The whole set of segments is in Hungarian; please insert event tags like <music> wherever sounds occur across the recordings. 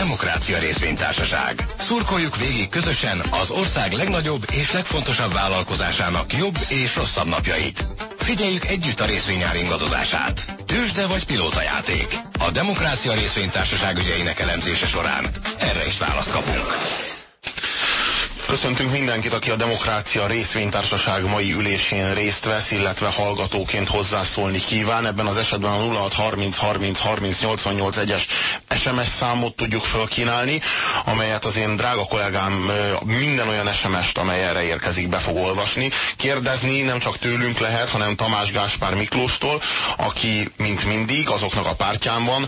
Demokrácia Részvénytársaság. Szurkoljuk végig közösen az ország legnagyobb és legfontosabb vállalkozásának jobb és rosszabb napjait. Figyeljük együtt a részvényár ingadozását. Tősde vagy pilótajáték. A Demokrácia Részvénytársaság ügyeinek elemzése során erre is választ kapunk. Köszöntünk mindenkit, aki a Demokrácia Részvénytársaság mai ülésén részt vesz, illetve hallgatóként hozzászólni kíván. Ebben az esetben a 0630 30 30 88 es SMS számot tudjuk felkínálni, amelyet az én drága kollégám minden olyan SMS-t, amely erre érkezik, be fog olvasni. Kérdezni nem csak tőlünk lehet, hanem Tamás Gáspár Miklóstól, aki, mint mindig, azoknak a pártján van,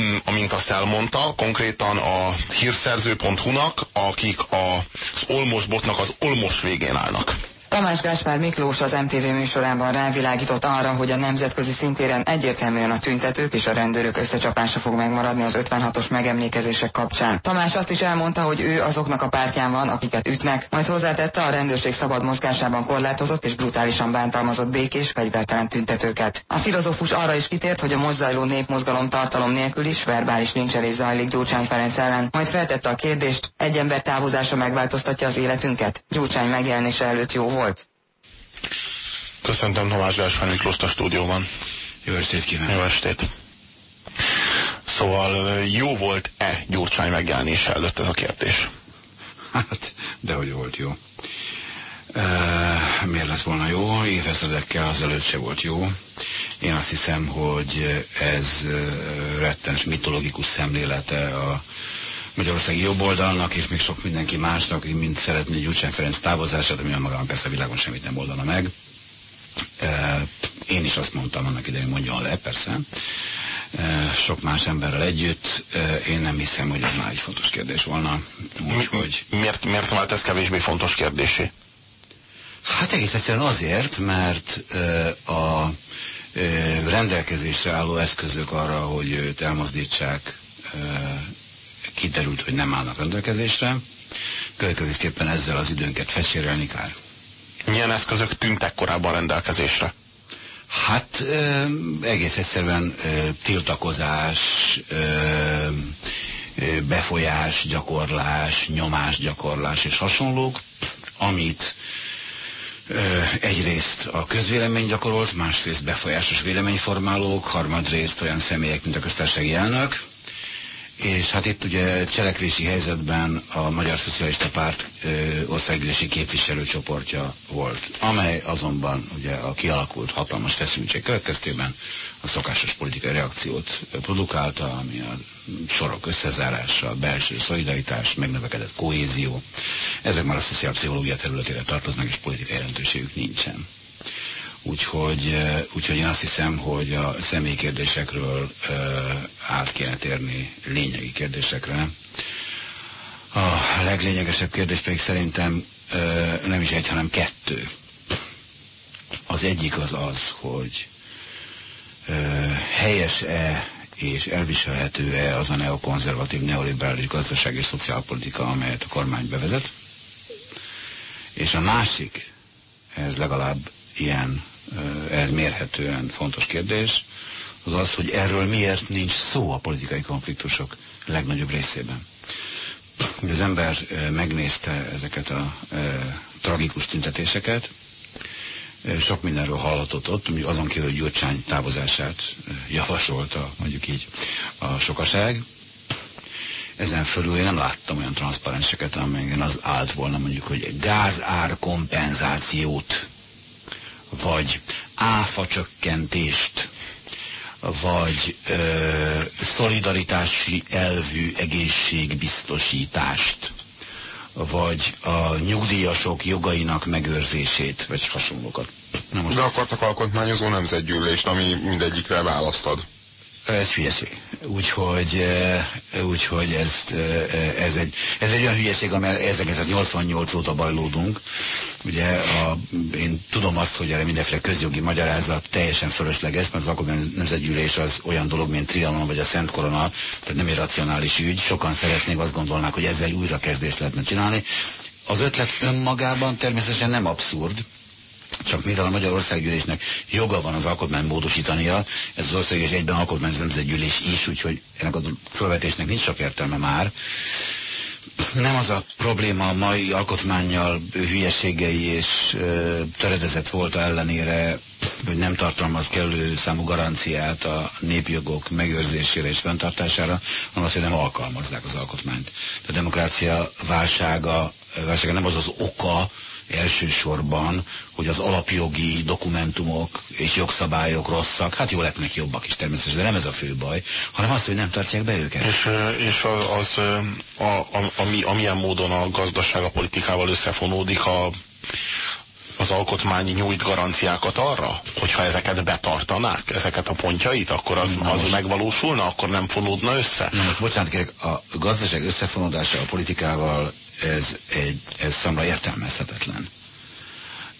Mm, amint azt elmondta, konkrétan a hírszerző.hu-nak, akik az olmos botnak az olmos végén állnak. Tamás Gáspár Miklós az MTV műsorában rávilágított arra, hogy a nemzetközi szintéren egyértelműen a tüntetők és a rendőrök összecsapása fog megmaradni az 56-os megemlékezések kapcsán. Tamás azt is elmondta, hogy ő azoknak a pártján van, akiket ütnek, majd hozzátette a rendőrség szabad mozgásában korlátozott és brutálisan bántalmazott békés, fegyvertelen tüntetőket. A filozófus arra is kitért, hogy a mozzajló népmozgalom tartalom nélkül is verbális lincselés zajlik Gyurcsány Ferenc ellen, majd feltette a kérdést, egy ember távozása megváltoztatja az életünket? Gyurcsány megjelenése előtt jó? Köszöntöm Tomás Gáspár Miklóst a stúdióban. Jó estét kívánok. Jó estét. Szóval jó volt-e Gyurcsány megjelenése előtt ez a kérdés? Hát, dehogy volt jó. E, miért lett volna jó? Évezredekkel előtt se volt jó. Én azt hiszem, hogy ez rettens mitológikus szemlélete a Magyarországi jobboldalnak, és még sok mindenki másnak, mint szeretné Gyurcsány Ferenc távozását, ami magában persze a világon semmit nem oldana meg. Én is azt mondtam annak idején, mondjon le, persze. Sok más emberrel együtt. Én nem hiszem, hogy ez már egy fontos kérdés volna. Úgy, hogy... miért, miért vált ez kevésbé fontos kérdésé? Hát egész egyszerűen azért, mert a rendelkezésre álló eszközök arra, hogy őt elmozdítsák kiderült, hogy nem állnak rendelkezésre. Következésképpen ezzel az időnket fecsérelni kár. Milyen eszközök tűntek korábban rendelkezésre? Hát ö, egész egyszerűen ö, tiltakozás, ö, befolyás, gyakorlás, nyomás, gyakorlás és hasonlók, amit ö, egyrészt a közvélemény gyakorolt, másrészt befolyásos véleményformálók, harmadrészt olyan személyek, mint a köztársasági elnök, és hát itt ugye cselekvési helyzetben a Magyar Szocialista Párt országgyűlési képviselőcsoportja volt, amely azonban ugye a kialakult hatalmas feszültség következtében a szokásos politikai reakciót produkálta, ami a sorok összezárása, a belső szolidaritás, megnövekedett kohézió. Ezek már a szociálpszichológia területére tartoznak, és politikai jelentőségük nincsen. Úgyhogy, úgyhogy én azt hiszem, hogy a személykérdésekről át kéne térni lényegi kérdésekre. A leglényegesebb kérdés pedig szerintem nem is egy, hanem kettő. Az egyik az az, hogy helyes-e és elviselhető-e az a neokonzervatív, neoliberális gazdaság és szociálpolitika, amelyet a kormány bevezet. És a másik, ez legalább ilyen ez mérhetően fontos kérdés, az az, hogy erről miért nincs szó a politikai konfliktusok legnagyobb részében. Hogy az ember megnézte ezeket a e, tragikus tüntetéseket, sok mindenről hallhatott ott, ami azon kívül, hogy Gyurcsány távozását javasolta, mondjuk így, a sokaság. Ezen fölül én nem láttam olyan transzparenseket, amelyen az állt volna mondjuk, hogy gázár kompenzációt vagy áfa csökkentést, vagy ö, szolidaritási elvű egészségbiztosítást, vagy a nyugdíjasok jogainak megőrzését, vagy hasonlókat. Na most... De akartak alkotmányozó nemzetgyűlést, ami mindegyikre választad. Ez hülyeség. Úgyhogy, úgyhogy ez, ez, egy, ez egy olyan hülyeség, amely 1988 óta bajlódunk. Ugye a, én tudom azt, hogy erre mindenféle közjogi magyarázat teljesen fölösleges, mert az alkotmány nemzetgyűlés az olyan dolog, mint Trianon vagy a Szent Korona, tehát nem egy racionális ügy. Sokan szeretnék, azt gondolnák, hogy ezzel újrakezdést lehetne csinálni. Az ötlet önmagában természetesen nem abszurd, csak mivel a Magyar Országgyűlésnek joga van az alkotmány módosítania, ez az országgyűlés egyben alkotmány nemzetgyűlés is, úgyhogy ennek a felvetésnek nincs sok értelme már. Nem az a probléma a mai alkotmányjal hülyeségei és ö, töredezett volt ellenére, hogy nem tartalmaz kellő számú garanciát a népjogok megőrzésére és fenntartására, hanem az, hogy nem alkalmazzák az alkotmányt. A demokrácia válsága, válsága nem az az oka, elsősorban, hogy az alapjogi dokumentumok és jogszabályok rosszak, hát jó lehetnek jobbak is természetesen, de nem ez a fő baj, hanem az, hogy nem tartják be őket. És, és az, a, a, ami, amilyen módon a gazdaság a politikával összefonódik, a, az alkotmány nyújt garanciákat arra, hogyha ezeket betartanák, ezeket a pontjait, akkor az, az most, megvalósulna, akkor nem fonódna össze? Na most bocsánat, kérek, a gazdaság összefonódása a politikával ez, egy, ez számra értelmezhetetlen.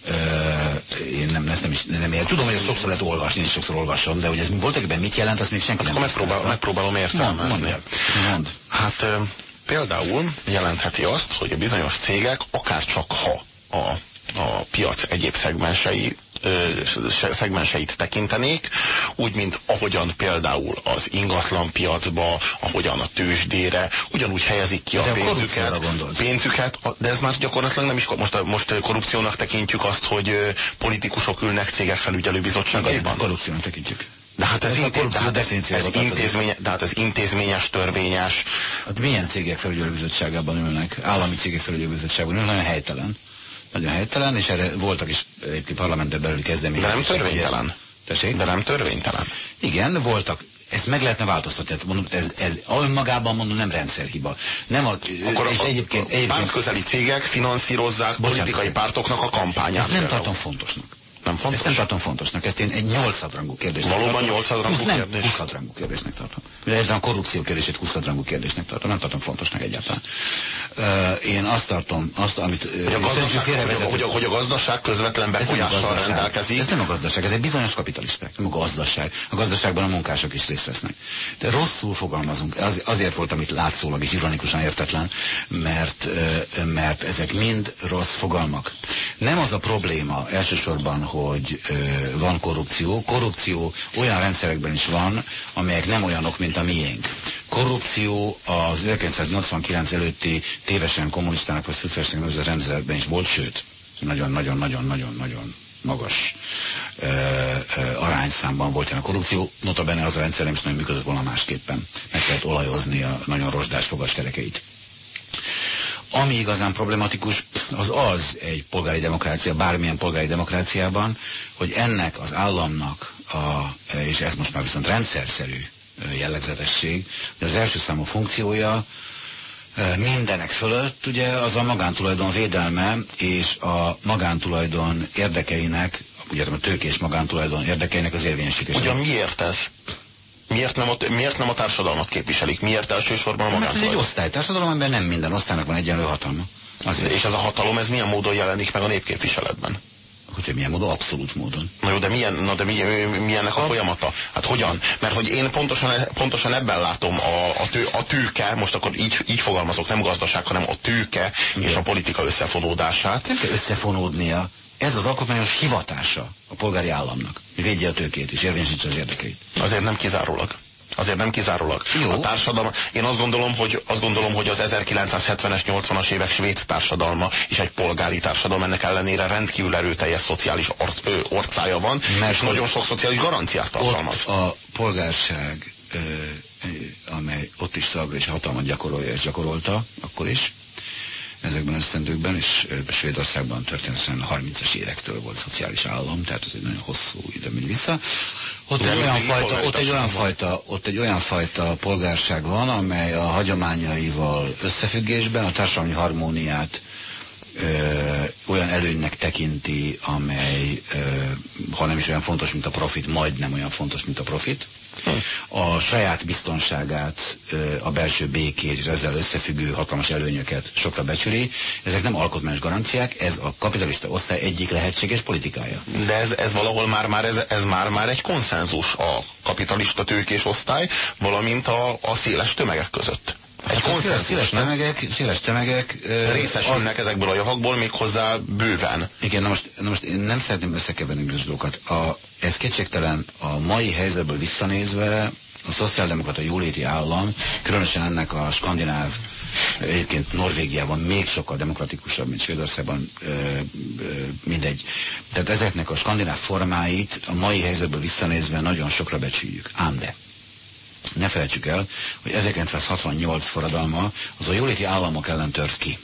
Uh, én nem, ezt nem is nem ér. Tudom, hogy ezt sokszor lehet olvasni, és sokszor olvasom, de hogy ez voltak mit jelent, azt még senki Akkor nem megpróbál, megpróbálom értelmezni. Mond, mond, mond. Hát uh, például jelentheti azt, hogy a bizonyos cégek, akár csak ha a, a piac egyéb szegmensei szegmenseit tekintenék, úgy, mint ahogyan például az ingatlan piacba, ahogyan a tőzsdére, ugyanúgy helyezik ki a pénzüket, pénzüket, de ez már gyakorlatilag nem is, most, most korrupciónak tekintjük azt, hogy politikusok ülnek cégek felügyelőbizottságaiban. korrupciónak tekintjük. De hát ez, ez, inté de hát ez, ez, intézménye, de hát ez intézményes, törvényes. Hát milyen cégek felügyelőbizottságában ülnek? Állami cégek felügyelőbizottságban ülnek, nagyon helytelen nagyon helytelen, és erre voltak is egyébként parlamenten belüli kezdeményezések. De nem törvénytelen. Tessék? De nem törvénytelen. Igen, voltak ezt meg lehetne változtatni. Tehát mondom, ez, ez önmagában mondom nem rendszerhiba. Nem a, Akkor és a, egyébként, egyébként, pártközeli cégek finanszírozzák bocsánat, politikai pártoknak a kampányát. Ezt nem tartom fontosnak. Nem fontos? Ezt nem tartom fontosnak, ezt én egy nyolcadrangú kérdésnek Valóban tartom. nyolcadrangú kérdés? Nem, huszhadrangú kérdésnek tartom. Ugye a korrupció kérdését huszhadrangú kérdésnek tartom, nem tartom fontosnak egyáltalán. Uh, én azt tartom, azt, amit hogy a, gazdaság, hogy, a, hogy a gazdaság közvetlen befolyással rendelkezik. Ez nem a gazdaság, ez egy bizonyos kapitalisták, nem a gazdaság. A gazdaságban a munkások is részt vesznek. De rosszul fogalmazunk, az, azért volt, amit látszólag is ironikusan értetlen, mert, mert ezek mind rossz fogalmak. Nem az a probléma elsősorban, hogy van korrupció. Korrupció olyan rendszerekben is van, amelyek nem olyanok, mint a miénk. Korrupció az 1989 előtti tévesen kommunistának vagy szocialistának nevezett rendszerben is volt, sőt, nagyon-nagyon-nagyon-nagyon-nagyon magas ö, ö, arányszámban volt ilyen a korrupció. Notabene az a rendszer nem is nagyon működött volna másképpen. Meg kellett olajozni a nagyon rozsdás fogaskerekeit. Ami igazán problematikus, az az egy polgári demokrácia, bármilyen polgári demokráciában, hogy ennek az államnak, a, és ez most már viszont rendszerszerű jellegzetesség, hogy az első számú funkciója mindenek fölött ugye az a magántulajdon védelme és a magántulajdon érdekeinek, ugye a tőkés magántulajdon érdekeinek az érvényesítése. Ugyan miért ez? Miért nem, a, miért nem a társadalmat képviselik? Miért elsősorban a Mert ez egy osztálytársadalom, amiben nem minden osztálynak van egyenlő hatalma. Azért. És ez a hatalom, ez milyen módon jelenik meg a népképviseletben? Hogy milyen módon? Abszolút módon. Na jó, de milyen, na de milyen, milyennek a folyamata? Hát hogyan? Mert hogy én pontosan, pontosan ebben látom a, a, tő, a tőke, most akkor így, így fogalmazok, nem gazdaság, hanem a tőke Igen. és a politika összefonódását. Nem kell összefonódnia. Ez az alkotmányos hivatása a polgári államnak, védje a tőkét és érvényesítse az érdekeit. Azért nem kizárólag. Azért nem kizárólag. Jó. A társadalom, én azt gondolom, hogy, azt gondolom, hogy az 1970-es, 80-as évek svéd társadalma és egy polgári társadalom ennek ellenére rendkívül erőteljes szociális or, ö, orcája van, Mert és nagyon sok szociális garanciát tartalmaz. a polgárság, ö, amely ott is szabra és hatalmat gyakorolja és gyakorolta, akkor is, ezekben az esztendőkben, és Svédországban történetesen 30-as évektől volt szociális állam, tehát ez egy nagyon hosszú idő megy vissza. Ott egy, olyan fajta, ott, egy olyan fajta, ott egy olyan fajta polgárság van, amely a hagyományaival összefüggésben a társadalmi harmóniát ö, olyan előnynek tekinti, amely, ö, ha nem is olyan fontos, mint a profit, majdnem olyan fontos, mint a profit a saját biztonságát, a belső békét és ezzel összefüggő hatalmas előnyöket sokra becsüli. Ezek nem alkotmányos garanciák, ez a kapitalista osztály egyik lehetséges politikája. De ez, ez valahol már, már, ez, ez már, már egy konszenzus a kapitalista tőkés osztály, valamint a, a széles tömegek között. Egy konszenzus, széles tömegek, széles tömegek részesülnek az... ezekből a javakból még hozzá bőven. Igen, na most, na most én nem szeretném összekeverni dolgokat. A, ez kétségtelen a mai helyzetből visszanézve a szociáldemokrata jóléti állam, különösen ennek a skandináv Egyébként Norvégiában még sokkal demokratikusabb, mint Svédországban, ö, ö, mindegy. Tehát ezeknek a skandináv formáit a mai helyzetből visszanézve nagyon sokra becsüljük. Ám de ne felejtsük el, hogy 1968 forradalma az a jóléti államok ellen tört ki.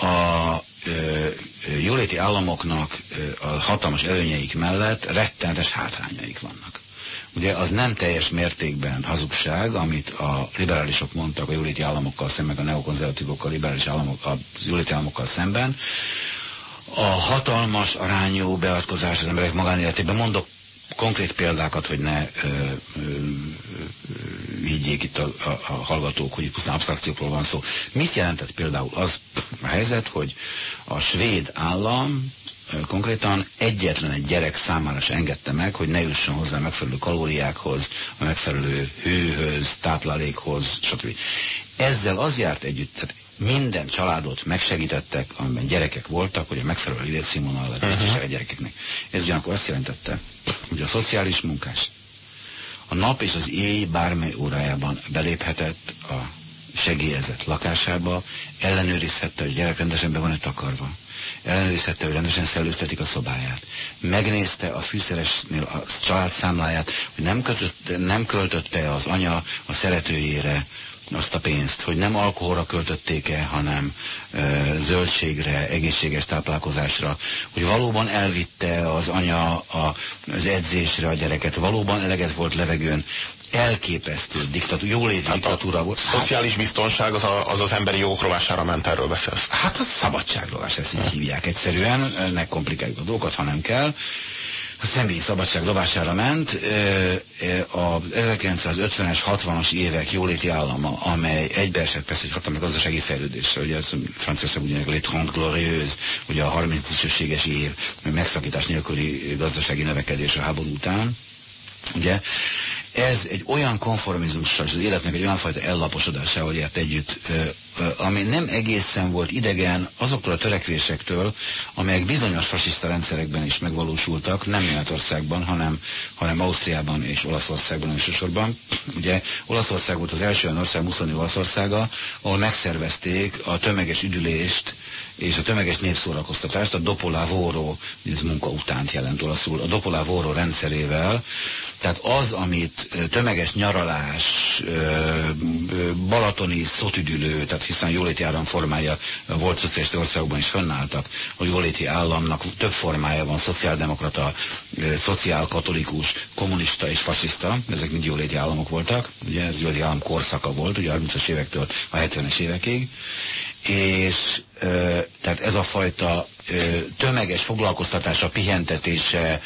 A ö, jóléti államoknak a hatalmas előnyeik mellett rettenetes hátrányaik vannak. Ugye az nem teljes mértékben hazugság, amit a liberálisok mondtak a jóléti államokkal szemben, a neokonzervatívokkal, a liberális államok, a jóléti államokkal szemben. A hatalmas arányú beavatkozás az emberek magánéletében, mondok konkrét példákat, hogy ne ö, ö, higgyék itt a, a, a hallgatók, hogy pusztán abstrakciókról van szó. Mit jelentett például az a helyzet, hogy a svéd állam konkrétan egyetlen egy gyerek számára se engedte meg, hogy ne jusson hozzá megfelelő kalóriákhoz, a megfelelő hőhöz, táplálékhoz, stb. Ezzel az járt együtt, tehát minden családot megsegítettek, amiben gyerekek voltak, hogy a megfelelő életszínvonal lett biztonság a gyerekeknek. Ez ugyanakkor azt jelentette, hogy a szociális munkás a nap és az éj bármely órájában beléphetett a segélyezett lakásába, ellenőrizhette, hogy gyerek rendesen be van-e takarva ellenőrizhette, hogy rendesen szellőztetik a szobáját. Megnézte a fűszeresnél a család számláját, hogy nem, kötött, nem költötte az anya a szeretőjére azt a pénzt, hogy nem alkoholra költötték-e, hanem ö, zöldségre, egészséges táplálkozásra, hogy valóban elvitte az anya a, az edzésre a gyereket, valóban eleget volt levegőn, elképesztő diktatúra, jóléti hát diktatúra volt. Szociális biztonság az, a, az az emberi jogok rovására ment, erről beszélsz. Hát az szabadságrovás, ezt így hívják egyszerűen, ne komplikáljuk a dolgokat, ha nem kell. A személyi szabadság rovására ment. Az 1950-es, 60-as évek jóléti állama, amely egybeesett persze egy hatalmas gazdasági fejlődésre, ugye Franciaország ugye Les Trente Glorieuses, ugye a 30 dicsőséges év, megszakítás nélküli gazdasági növekedés a háború után, ugye ez egy olyan konformizmussal, és az életnek egy olyan fajta ellaposodásával járt együtt, ami nem egészen volt idegen azoktól a törekvésektől, amelyek bizonyos fasiszta rendszerekben is megvalósultak, nem Németországban, hanem, hanem Ausztriában és Olaszországban elsősorban. Ugye Olaszország volt az első olyan ország, Muszolini Olaszországa, ahol megszervezték a tömeges üdülést és a tömeges népszórakoztatást a Dopolavoro, ez munka utánt jelent olaszul, a Dopolavoro rendszerével, tehát az, amit tömeges nyaralás, balatoni szotüdülő, tehát hiszen jóléti állam formája volt szocialista országokban is fönnálltak, a jóléti államnak több formája van, szociáldemokrata, szociálkatolikus, kommunista és fasiszta, ezek mind jóléti államok voltak, ugye ez jóléti állam korszaka volt, ugye a 30-as évektől a 70-es évekig, és tehát ez a fajta tömeges foglalkoztatása, pihentetése,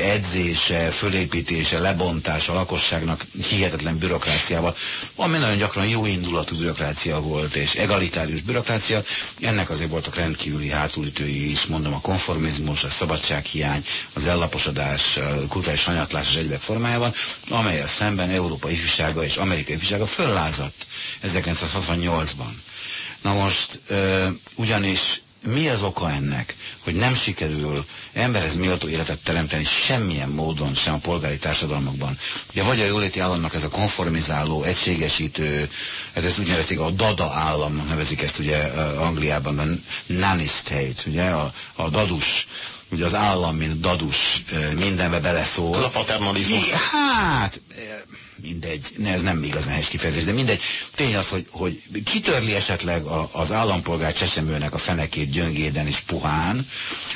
edzése, fölépítése, lebontása a lakosságnak hihetetlen bürokráciával, ami nagyon gyakran jó indulatú bürokrácia volt, és egalitárius bürokrácia, ennek azért voltak rendkívüli hátulütői is, mondom, a konformizmus, a szabadsághiány, az ellaposodás, a kulturális hanyatlás az egyben formájában, amelyel szemben Európa ifjúsága és Amerikai ifjúsága föllázadt 1968-ban. Na most, ugyanis mi az oka ennek, hogy nem sikerül emberhez méltó életet teremteni semmilyen módon, sem a polgári társadalmakban. Ugye vagy a jóléti államnak ez a konformizáló, egységesítő, hát ezt úgy nevezik, a dada államnak nevezik ezt ugye Angliában, a nanny state, ugye a, a dadus, ugye az állam, mint dadus mindenbe beleszól. Ez a paternalizmus. Hát, mindegy, ne, ez nem igazán helyes kifejezés, de mindegy. Tény az, hogy, hogy kitörli esetleg a, az állampolgár csesemőnek a fenekét gyöngéden és puhán,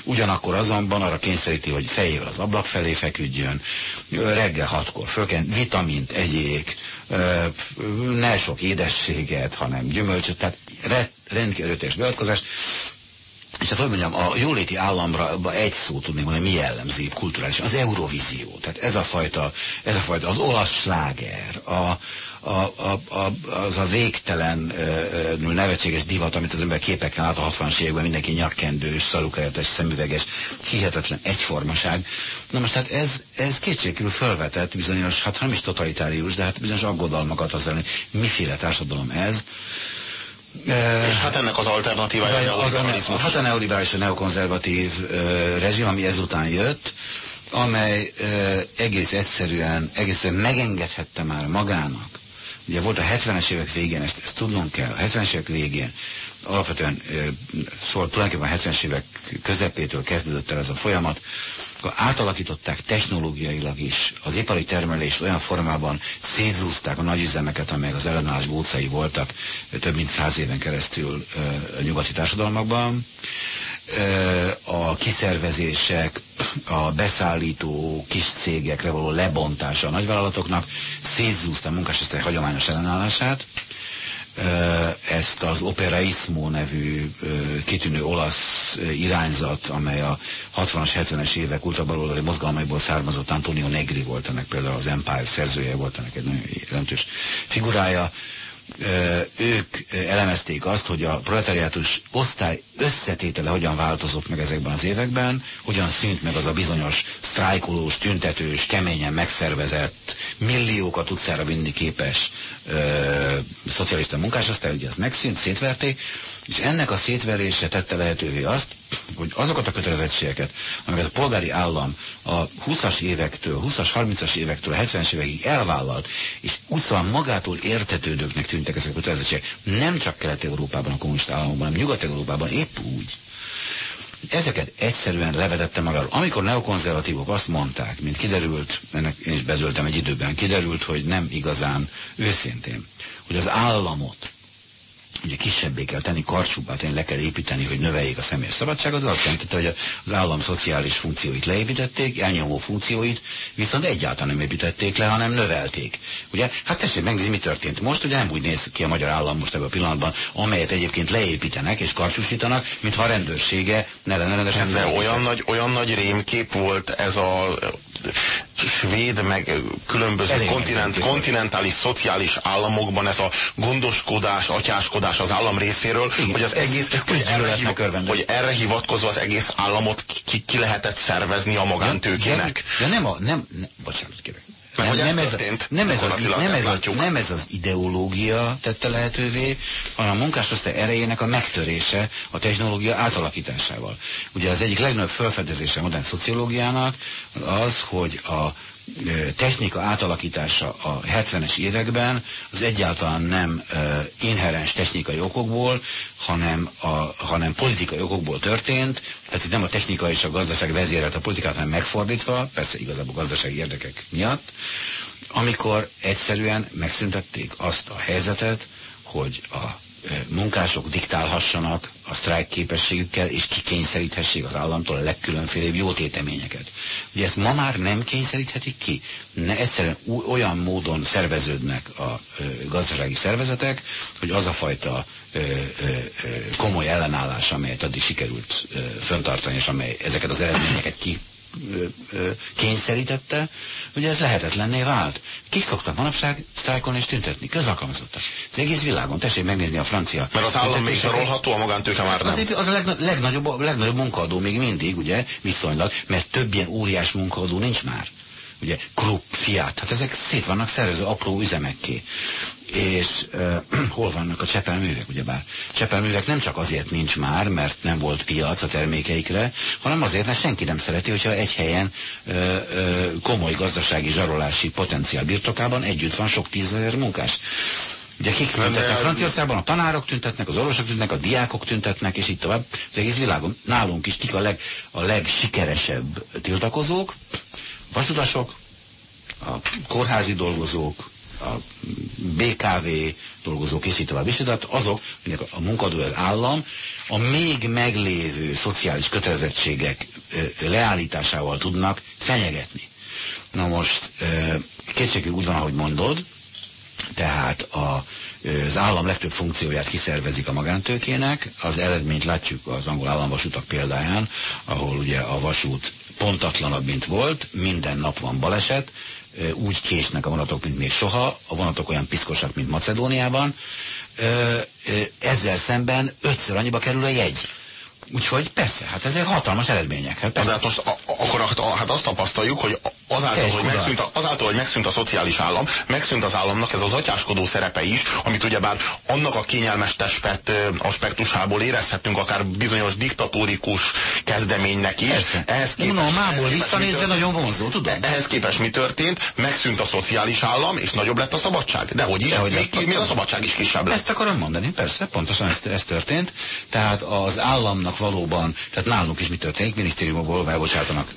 ugyanakkor azonban arra kényszeríti, hogy fejével az ablak felé feküdjön, reggel hatkor fölken vitamint egyék, ne sok édességet, hanem gyümölcsöt, tehát rendkívül erőteljes beavatkozás, és hát hogy mondjam, a jóléti államra egy szó tudnék mondani, mi jellemzi kulturális, az Eurovízió. Tehát ez a fajta, ez a fajta az olasz sláger, a, a, a, a, az a végtelen ö, nevetséges divat, amit az ember képeken lát a 60-as években, mindenki nyakkendős, szalukeretes, szemüveges, hihetetlen egyformaság. Na most hát ez, ez kétségkívül felvetett bizonyos, hát nem is totalitárius, de hát bizonyos aggodalmakat az ellen, miféle társadalom ez, és hát ennek az alternatívája az a neoliberalizmus. Hát a neoliberális, a neokonzervatív uh, rezsim, ami ezután jött, amely uh, egész egyszerűen, egészen megengedhette már magának. Ugye volt a 70-es évek végén, ezt, ezt tudnunk kell, a 70-es évek végén alapvetően szóval tulajdonképpen a 70-es évek közepétől kezdődött el ez a folyamat, akkor átalakították technológiailag is az ipari termelést olyan formában szétzúzták a nagyüzemeket, amelyek az ellenállás bócai voltak több mint száz éven keresztül a nyugati társadalmakban. A kiszervezések, a beszállító kis cégekre való lebontása a nagyvállalatoknak szétzúzta a munkásosztály hagyományos ellenállását, ezt az Operaismo nevű kitűnő olasz irányzat, amely a 60-as, 70-es évek ultrabaloldali mozgalmaiból származott Antonio Negri volt ennek például az Empire szerzője volt ennek egy nagyon jelentős figurája, ők elemezték azt, hogy a proletariátus osztály összetétele hogyan változott meg ezekben az években, hogyan szűnt meg az a bizonyos sztrájkolós, tüntetős, keményen megszervezett, milliókat utcára vinni képes ö, szocialista munkásosztály, ugye ez megszűnt, szétverték, és ennek a szétverése tette lehetővé azt, hogy azokat a kötelezettségeket, amiket a polgári állam a 20-as évektől, 20-as, 30-as évektől, a 70-es évekig elvállalt, és úgy szóval magától értetődőknek tűntek ezek a kötelezettségek, nem csak Kelet-Európában, a kommunista államokban, hanem Nyugat-Európában épp úgy. Ezeket egyszerűen levetette magáról. Amikor neokonzervatívok azt mondták, mint kiderült, ennek én is bedöltem egy időben, kiderült, hogy nem igazán őszintén, hogy az államot ugye kisebbé kell tenni, karcsúbbá tenni, le kell építeni, hogy növeljék a személyes szabadságot, az azt jelenti, hogy az állam szociális funkcióit leépítették, elnyomó funkcióit, viszont egyáltalán nem építették le, hanem növelték. Ugye, hát tessék megnézni, mi történt. Most ugye nem úgy néz ki a magyar állam most ebben a pillanatban, amelyet egyébként leépítenek és karcsúsítanak, mintha a rendőrsége ne lenne rendesen De olyan nagy, olyan nagy rémkép volt ez a svéd, meg különböző kontinent, kontinentális, szociális államokban ez a gondoskodás, atyáskodás az állam részéről, Igen, hogy az egész, ez, hogy, erre hiv, hogy erre hivatkozva az egész államot ki, ki lehetett szervezni a magántőkének. De, de nem a, nem, nem bocsánat kérek. Nem, nem, nem, ez, nem, ez az, nem, ez az, nem ez az ideológia tette lehetővé, hanem a munkásosztály erejének a megtörése a technológia átalakításával. Ugye az egyik legnagyobb felfedezése a modern szociológiának az, hogy a technika átalakítása a 70-es években az egyáltalán nem inherens technikai okokból, hanem, a, hanem politikai okokból történt, tehát itt nem a technika és a gazdaság vezérelt a politikát, hanem megfordítva, persze igazából gazdasági érdekek miatt, amikor egyszerűen megszüntették azt a helyzetet, hogy a munkások diktálhassanak a sztrájk képességükkel, és kikényszeríthessék az államtól a legkülönfélebb jótéteményeket. Ugye ezt ma már nem kényszeríthetik ki. Ne, egyszerűen olyan módon szerveződnek a gazdasági szervezetek, hogy az a fajta komoly ellenállás, amelyet addig sikerült ö, föntartani, és amely ezeket az eredményeket ki kényszerítette, ugye ez lehetetlenné vált. Kik szoktak manapság sztrájkolni és tüntetni? Közalkalmazottak. Az egész világon. Tessék megnézni a francia. Mert az állam még zsarolható, a magántőke már nem. Az, az a legna legnagyobb, legnagyobb munkaadó még mindig, ugye, viszonylag, mert több ilyen óriás munkaadó nincs már ugye Krupp, Fiat, hát ezek szét vannak szervezve apró üzemekké. És uh, <clears throat> hol vannak a csepelművek, ugyebár? Csepelművek nem csak azért nincs már, mert nem volt piac a termékeikre, hanem azért, mert senki nem szereti, hogyha egy helyen uh, uh, komoly gazdasági zsarolási potenciál birtokában együtt van sok tízezer munkás. Ugye kik tüntetnek Franciaországban? A tanárok tüntetnek, az orvosok tüntetnek, a diákok tüntetnek, és így tovább. Az egész világon. Nálunk is kik a, leg, a legsikeresebb tiltakozók? Vasutasok, a kórházi dolgozók, a BKV dolgozók, és így tovább, és tehát azok, aminek a munkadó az állam, a még meglévő szociális kötelezettségek leállításával tudnak fenyegetni. Na most kétségű úgy van, ahogy mondod, tehát a, az állam legtöbb funkcióját kiszervezik a magántőkének, az eredményt látjuk az angol államvasutak példáján, ahol ugye a vasút pontatlanabb, mint volt, minden nap van baleset, úgy késnek a vonatok, mint még soha, a vonatok olyan piszkosak, mint Macedóniában, ezzel szemben ötször annyiba kerül a jegy. Úgyhogy persze, hát ezek hatalmas eredmények. Hát persze. Hát most a, akkor hát azt tapasztaljuk, hogy azáltal, hogy megszűnt, a, azáltal, hogy megszűnt a szociális állam, megszűnt az államnak ez az atyáskodó szerepe is, amit ugyebár annak a kényelmes testpet aspektusából érezhetünk akár bizonyos diktatórikus kezdeménynek is. Persze. Ehhez képest, no, mából visszanézve nagyon vonzó, tudom. Ehhez képest mi történt? Megszűnt a szociális állam, és nagyobb lett a szabadság. De hogy is, Dehogy még, lett, még a szabadság is kisebb lett. Ezt akarom mondani, persze, pontosan ez, ez történt. Tehát az államnak valóban, tehát nálunk is mi történik, minisztériumokból elbocsátanak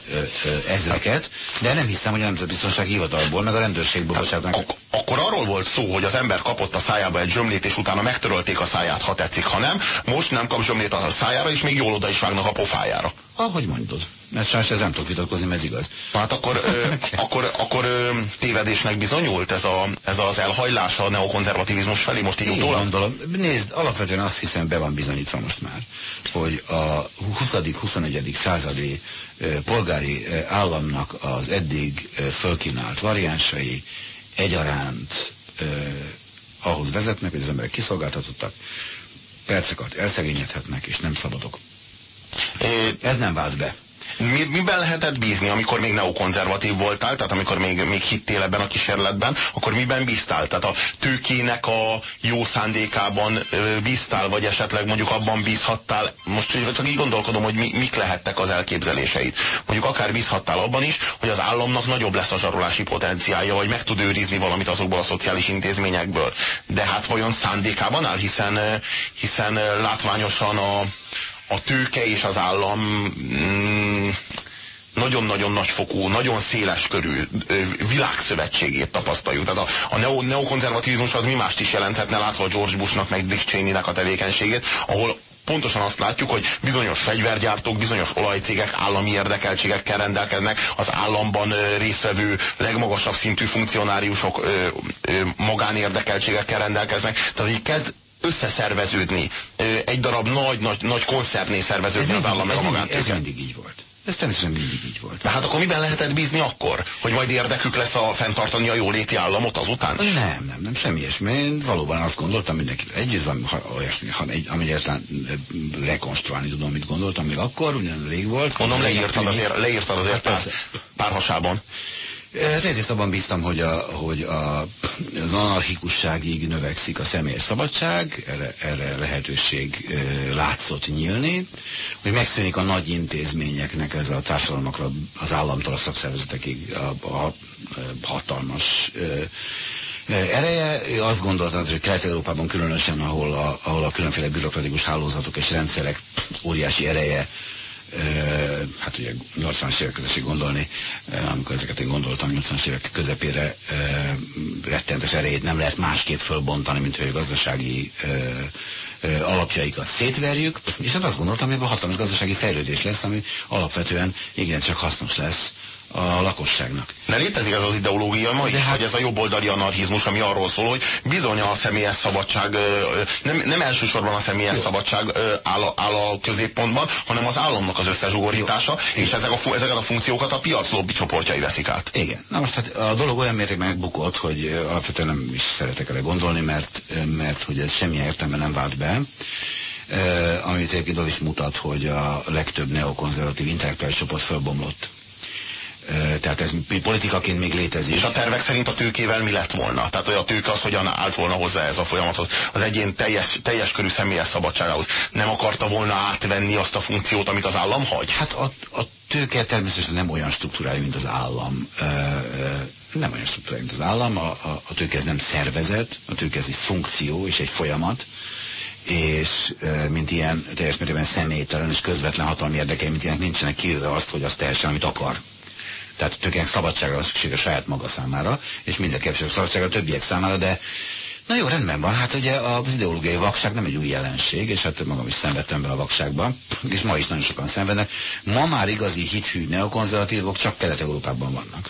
ezreket, de nem hiszem, hogy a Nemzetbiztonsági Hivatalból, meg a rendőrségből bocsátanak. Ak akkor arról volt szó, hogy az ember kapott a szájába egy zsömlét, és utána megtörölték a száját, ha tetszik, ha nem. Most nem kap zsömlét a szájára, és még jól oda is vágnak a pofájára. Ahogy mondod. Mert sajnos ez nem tudok vitatkozni, mert ez igaz. Hát akkor, ö, <laughs> akkor, akkor ö, tévedésnek bizonyult ez, a, ez az elhajlás a neokonzervativizmus felé most így utólag? gondolom. Nézd, alapvetően azt hiszem be van bizonyítva most már, hogy a 20.-21. századi ö, polgári ö, államnak az eddig ö, fölkínált variánsai egyaránt ö, ahhoz vezetnek, hogy az emberek kiszolgáltatottak, perceket elszegényedhetnek, és nem szabadok. Ez nem vált be. Mi, miben lehetett bízni, amikor még neokonzervatív voltál, tehát amikor még, még hittél ebben a kísérletben, akkor miben bíztál? Tehát a tőkének a jó szándékában bíztál, vagy esetleg mondjuk abban bízhattál, most csak így gondolkodom, hogy mi, mik lehettek az elképzeléseid. Mondjuk akár bízhattál abban is, hogy az államnak nagyobb lesz a zsarolási potenciálja, vagy meg tud őrizni valamit azokból a szociális intézményekből. De hát vajon szándékában áll, hiszen, hiszen látványosan a a tőke és az állam mm, nagyon-nagyon nagyfokú, nagyon széles körű világszövetségét tapasztaljuk. Tehát a, a neo, neokonzervativizmus az mi mást is jelenthetne, látva George Bushnak meg Dick Cheney-nek a tevékenységét, ahol pontosan azt látjuk, hogy bizonyos fegyvergyártók, bizonyos olajcégek állami érdekeltségekkel rendelkeznek, az államban részvevő legmagasabb szintű funkcionáriusok magánérdekeltségekkel rendelkeznek. Tehát így kezd, összeszerveződni, egy darab nagy, nagy, nagy koncerné szerveződni ez az állam ez, mindig, ez mindig így volt. Ez természetesen mindig így volt. Tehát akkor miben lehetett bízni akkor? Hogy majd érdekük lesz a fenntartani a jóléti államot azután? Nem, nem, nem, semmi ilyesmi. Én valóban azt gondoltam mindenki együtt van, ha, olyasmi, ha, ami egyáltalán rekonstruálni tudom, mit gondoltam még akkor, ugyan rég volt. Mondom, leírtad azért, leírtad azért pár, pár hasában. Egyrészt abban bíztam, hogy, a, hogy a, az anarchikusságig növekszik a személyes szabadság, erre, erre lehetőség e, látszott nyílni, hogy megszűnik a nagy intézményeknek ez a társadalmakra, az államtól a szakszervezetekig a, a, a hatalmas e, ereje. Azt gondoltam, hogy Kelet-Európában különösen, ahol a, ahol a különféle bürokratikus hálózatok és rendszerek óriási ereje hát ugye 80-as évek gondolni, amikor ezeket én gondoltam 80-as évek közepére rettentes erejét nem lehet másképp fölbontani, mint hogy a gazdasági alapjaikat szétverjük, és hát azt gondoltam, hogy ebből hatalmas gazdasági fejlődés lesz, ami alapvetően igencsak hasznos lesz a lakosságnak. De létezik ez az ideológia ma is, hát... hogy ez a jobboldali anarchizmus, ami arról szól, hogy bizony a személyes szabadság, nem, nem elsősorban a személyes Jó. szabadság áll a, áll a középpontban, hanem az államnak az összezsugorítása, Jó. és ezek a, ezeket a funkciókat a piac lobby csoportjai veszik át. Igen. Na most hát a dolog olyan mértékben megbukott, hogy alapvetően nem is szeretek erre gondolni, mert, mert hogy ez semmilyen értelme nem vált be. Uh, amit egyébként az is mutat, hogy a legtöbb neokonzervatív intellektuális csoport fölbomlott tehát ez politikaként még létezik. És a tervek szerint a tőkével mi lett volna? Tehát hogy a tőke az hogyan állt volna hozzá ez a folyamathoz, az egyén teljes, teljes körű személyes szabadságához. Nem akarta volna átvenni azt a funkciót, amit az állam hagy? Hát a, a tőke természetesen nem olyan struktúrája, mint az állam. Nem olyan struktúrája, mint az állam. A, a, a tőke ez nem szervezet, a tőke ez egy funkció és egy folyamat és mint ilyen teljes mértékben személytelen és közvetlen hatalmi érdekei, mint ilyenek nincsenek kiírva azt, hogy azt teljesen, amit akar. Tehát tökéletes szabadságra van szükség a saját maga számára, és minden kevesebb szabadságra a többiek számára, de Na jó, rendben van. Hát ugye az ideológiai vakság nem egy új jelenség, és hát magam is szenvedtem be a vakságban, és ma is nagyon sokan szenvednek. Ma már igazi hithű neokonzervatívok csak Kelet-Európában vannak.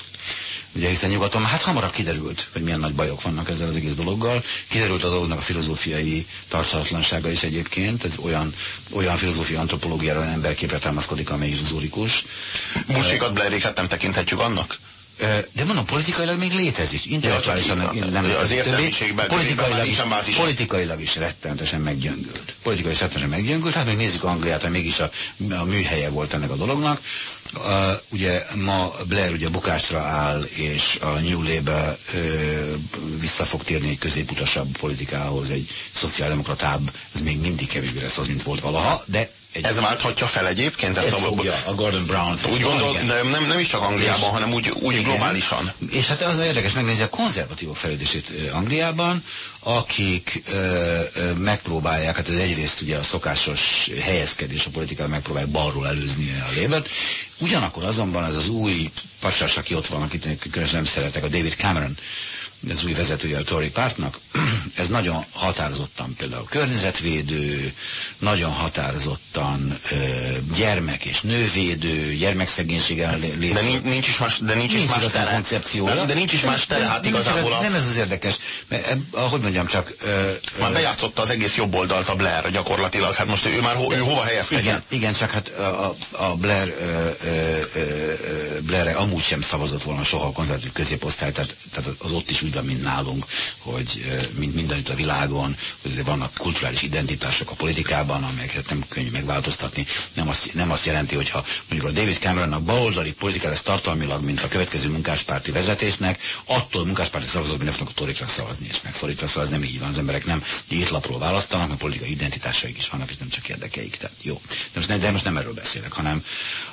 Ugye hiszen nyugaton, hát hamarabb kiderült, hogy milyen nagy bajok vannak ezzel az egész dologgal. Kiderült a dolognak a filozófiai tarthatatlansága is egyébként. Ez olyan, olyan filozófia antropológiára, olyan emberképre támaszkodik, amely illuzórikus. Busikat, Blairéket nem tekinthetjük annak? De mondom, politikailag még létezik. Intellektuálisan ja, nem az értelmiségben politikailag, is, politikailag is rettenetesen meggyöngült. Politikailag is rettenetesen meggyöngült. Hát, hogy nézzük Angliát, hogy mégis a, a műhelye volt ennek a dolognak. Uh, ugye ma Blair ugye bukásra áll, és a New Labour uh, vissza fog térni egy középutasabb politikához, egy szociáldemokratább, ez még mindig kevésbé lesz az, mint volt valaha, de egy Ez válthatja fel egyébként? Ezt Ez a, fogja, a Gordon Brown. Úgy gondol, de nem, nem is csak Angliában, és, hanem úgy, úgy globálisan. És hát az érdekes megnézni a konzervatívok fejlődését Angliában, akik ö, ö, megpróbálják, hát ez egyrészt ugye a szokásos helyezkedés a politikában megpróbálják balról előzni a lébet, ugyanakkor azonban ez az új pasas, aki ott van, akit különösen nem szeretek, a David Cameron, az új vezetője a Tory pártnak, <clears throat> ez nagyon határozottan például környezetvédő, nagyon határozottan ö, gyermek és nővédő, gyermekszegénység ellen lép. De nincs is más, de nincs, nincs is más tere. koncepciója. De, de nincs is más tere, hát igazából. A... Nem ez az érdekes, mert, ahogy mondjam csak... Ö, már bejátszotta az egész jobb oldalt a Blair gyakorlatilag, hát most ő már ho, ő hova helyezkedik? Igen, igen, csak hát a, a Blair, ö, ö, Blair amúgy sem szavazott volna soha a konzervatív középosztály, tehát, tehát az ott is van, mint nálunk, hogy mint mindenütt a világon, hogy azért vannak kulturális identitások a politikában, amelyeket nem könnyű megváltoztatni. Nem azt, nem azt jelenti, hogy ha mondjuk a David Cameronnak baloldali politika lesz tartalmilag, mint a következő munkáspárti vezetésnek, attól munkáspárti szavazott, hogy ne fognak a torikra szavazni, és megfordítva szavazni, nem így van. Az emberek nem étlapról választanak, mert politikai identitásaik is vannak, és nem csak érdekeik. Tehát jó. De most, ne, de most nem erről beszélek, hanem,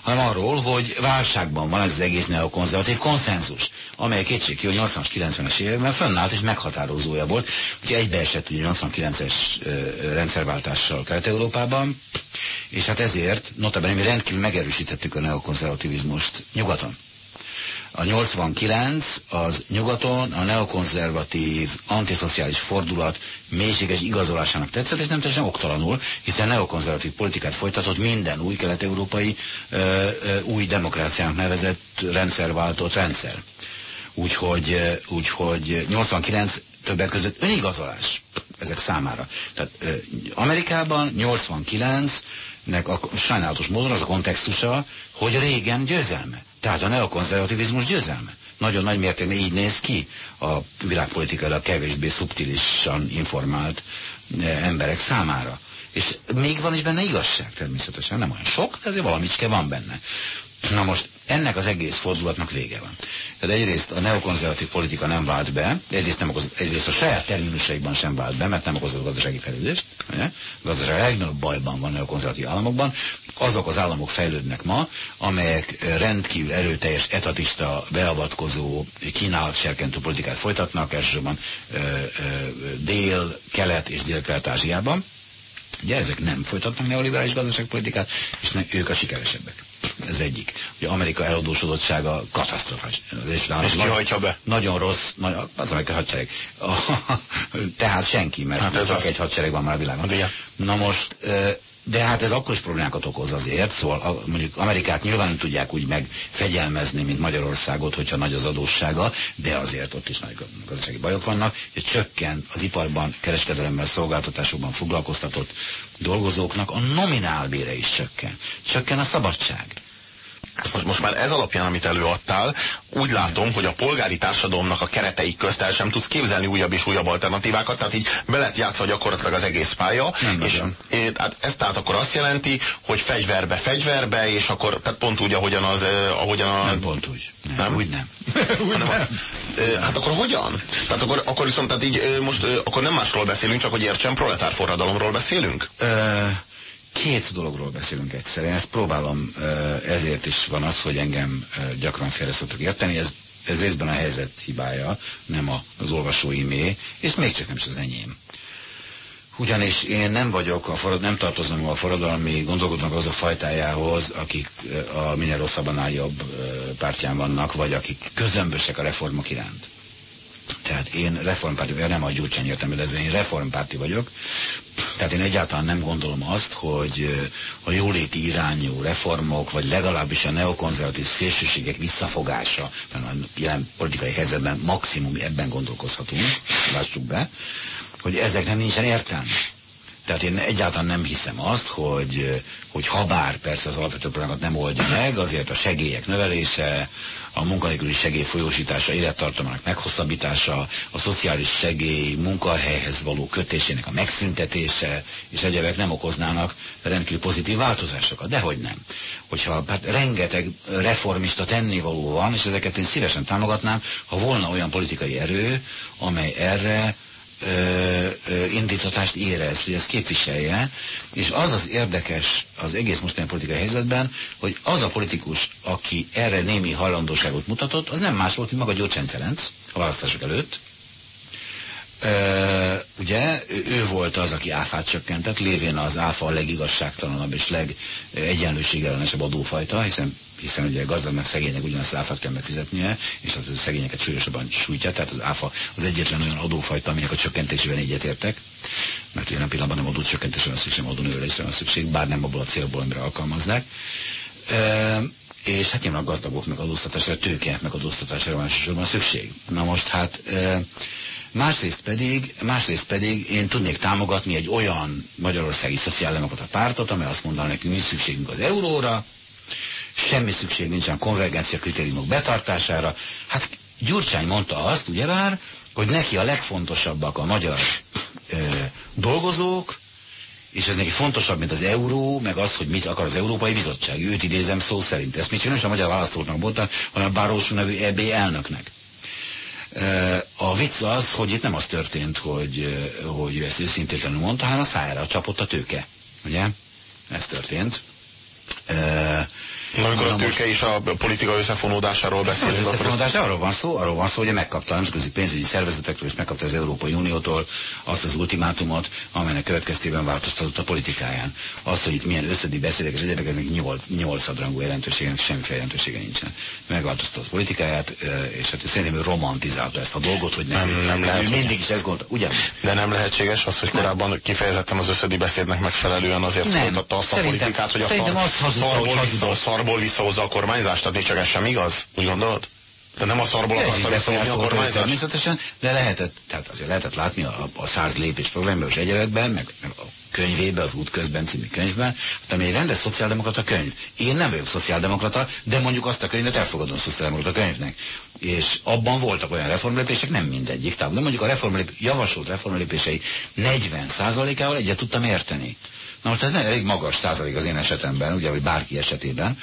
hanem arról, hogy válságban van ez az egész neokonzervatív konszenzus, amely kétség ki, hogy 80-as, 90-es években fönnállt és meghatározója volt. Ugye egybeesett ugye 89-es rendszerváltással Kelet-Európában, és hát ezért, notabene mi rendkívül megerősítettük a neokonzervativizmust nyugaton. A 89 az nyugaton a neokonzervatív, antiszociális fordulat mélységes igazolásának tetszett, és nem teljesen oktalanul, hiszen neokonzervatív politikát folytatott minden új kelet-európai új demokráciának nevezett rendszerváltott rendszer. Úgyhogy, úgyhogy 89 többek között önigazolás ezek számára. Tehát Amerikában 89-nek a sajnálatos módon az a kontextusa, hogy régen győzelme. Tehát a neokonzervativizmus győzelme. Nagyon nagy mértékben így néz ki a világpolitikailag kevésbé szubtilisan informált emberek számára. És még van is benne igazság természetesen, nem olyan sok, de azért valamicske van benne. Na most ennek az egész fordulatnak vége van. Tehát egyrészt a neokonzervatív politika nem vált be, egyrészt, nem okoz, egyrészt a saját terminusaiban sem vált be, mert nem okozott gazdasági fejlődést. A gazdaság legnagyobb bajban van a neokonzervatív államokban. Azok az államok fejlődnek ma, amelyek rendkívül erőteljes, etatista, beavatkozó, kínálat serkentő politikát folytatnak, elsősorban dél, kelet és dél-kelet-ázsiában. Ugye ezek nem folytatnak neoliberális gazdaságpolitikát, és nem, ők a sikeresebbek. Ez egyik. Ugye Amerika eladósodottsága katasztrofás. És ki hajtja be? Nagyon rossz, nagyon, az amerikai hadsereg. <laughs> Tehát senki, mert hát ez csak az... egy hadsereg van már a világon. Hát Na most de hát ez akkor is problémákat okoz azért, szóval a, mondjuk Amerikát nyilván nem tudják úgy megfegyelmezni, mint Magyarországot, hogyha nagy az adóssága, de azért ott is nagy gazdasági bajok vannak, hogy csökken az iparban, kereskedelemben, szolgáltatásokban foglalkoztatott dolgozóknak a nominálbére is csökken. Csökken a szabadság. Most, most már ez alapján, amit előadtál, úgy látom, hogy a polgári társadalomnak a keretei közt el sem tudsz képzelni újabb és újabb alternatívákat, tehát így be lehet játszva gyakorlatilag az egész pálya, nem és é, hát ez tehát akkor azt jelenti, hogy fegyverbe, fegyverbe, és akkor, tehát pont úgy, ahogyan az, eh, ahogyan a... Nem pont úgy. Nem, nem? úgy nem. <laughs> úgy nem. A, eh, hát akkor hogyan? Tehát akkor, akkor viszont, tehát így eh, most akkor nem másról beszélünk, csak hogy értsem, proletár forradalomról beszélünk? Ö két dologról beszélünk egyszerűen. Ezt próbálom, ezért is van az, hogy engem gyakran félre szoktak érteni. Ez, ez részben a helyzet hibája, nem az olvasóimé, és még csak nem is az enyém. Ugyanis én nem vagyok, a forad, nem tartozom a forradalmi gondolkodnak az a fajtájához, akik a minél rosszabban jobb pártján vannak, vagy akik közömbösek a reformok iránt. Tehát én reformpárti, nem a Gyurcsány értem, de én reformpárti vagyok, Tehát én egyáltalán nem gondolom azt, hogy a jóléti irányú reformok, vagy legalábbis a neokonzervatív szélsőségek visszafogása, mert a jelen politikai helyzetben maximum ebben gondolkozhatunk, lássuk be, hogy ezeknek nincsen értelme. Tehát én egyáltalán nem hiszem azt, hogy, hogy ha bár persze az alapvető problémát nem oldja meg, azért a segélyek növelése, a munkanélküli segély folyósítása, élettartamának meghosszabbítása, a szociális segély munkahelyhez való kötésének a megszüntetése és egyebek nem okoznának rendkívül pozitív változásokat. Dehogy nem. Hogyha hát rengeteg reformista tennivaló van, és ezeket én szívesen támogatnám, ha volna olyan politikai erő, amely erre indítatást érez, hogy ezt képviselje, és az az érdekes az egész mostani politikai helyzetben, hogy az a politikus, aki erre némi hajlandóságot mutatott, az nem más volt, mint maga Gyurcsány Ferenc a választások előtt, Uh, ugye ő volt az, aki áfát csökkentett, lévén az áfa a legigazságtalanabb és legegyenlőségellenesebb adófajta, hiszen hiszen ugye gazdagnak, szegénynek ugyanazt áfát kell megfizetnie, és az szegényeket súlyosabban sújtja, tehát az áfa az egyetlen olyan adófajta, aminek a csökkentésében egyetértek, mert olyan pillanatban nem adócsökkentésre van szükség, adónövelésre van szükség, bár nem abból a célból, amire alkalmazzák. E, és hát nyilván a gazdagok meg adóztatásra, tőke meg adóztatásra van elsősorban szükség. Na most hát e, Másrészt pedig, másrészt pedig én tudnék támogatni egy olyan magyarországi szociáldemokrata pártot, amely azt mondaná nekünk, mi szükségünk az euróra, semmi szükség nincsen konvergencia kritériumok betartására. Hát Gyurcsány mondta azt, ugyebár, hogy neki a legfontosabbak a magyar ö, dolgozók, és ez neki fontosabb, mint az euró, meg az, hogy mit akar az Európai Bizottság. Őt idézem szó szerint. Ezt mit csinálom, a magyar választóknak mondtam, hanem Bárósú nevű EB elnöknek. A vicc az, hogy itt nem az történt, hogy, hogy ő ezt őszintétlenül mondta, hanem a szájára csapott a tőke. Ugye? Ez történt. Na, amikor a tőke és a politika összefonódásáról beszélünk. Az összefonódás arról van szó, arról van szó, hogy megkapta a nemzetközi pénzügyi szervezetektől és megkapta az Európai Uniótól azt az ultimátumot, amelynek következtében változtatott a politikáján. Az, hogy itt milyen összedi beszédek és egyébként eznek nyolc, nyolc adrangú jelentősége, semmiféle jelentősége nincsen. Megváltoztatott politikáját, és hát szerintem ő romantizálta ezt a dolgot, hogy nem, nem, nem lehet, ő mindig is ezt gondolta, ugyan? De nem lehetséges az, hogy korábban nem. kifejezetten az összedi beszédnek megfelelően azért nem. folytatta azt a politikát, hogy a szar, szarból visszahozza a kormányzást, még csak ez sem igaz? Úgy gondolod? De nem a szarból akarta visszahozni a kormányzást? Természetesen, de lehetett, tehát azért lehetett látni a, a száz lépés programban és egyebekben, meg, meg a könyvében, az útközben című könyvben, hát ami egy rendes szociáldemokrata könyv. Én nem vagyok szociáldemokrata, de mondjuk azt a könyvet elfogadom szociáldemokrata könyvnek. És abban voltak olyan reformlépések, nem mindegyik, tehát de mondjuk a reformlép, javasolt reformlépései 40%-ával egyet tudtam érteni. Na most ez nem elég magas százalék az én esetemben, ugye, vagy bárki esetében.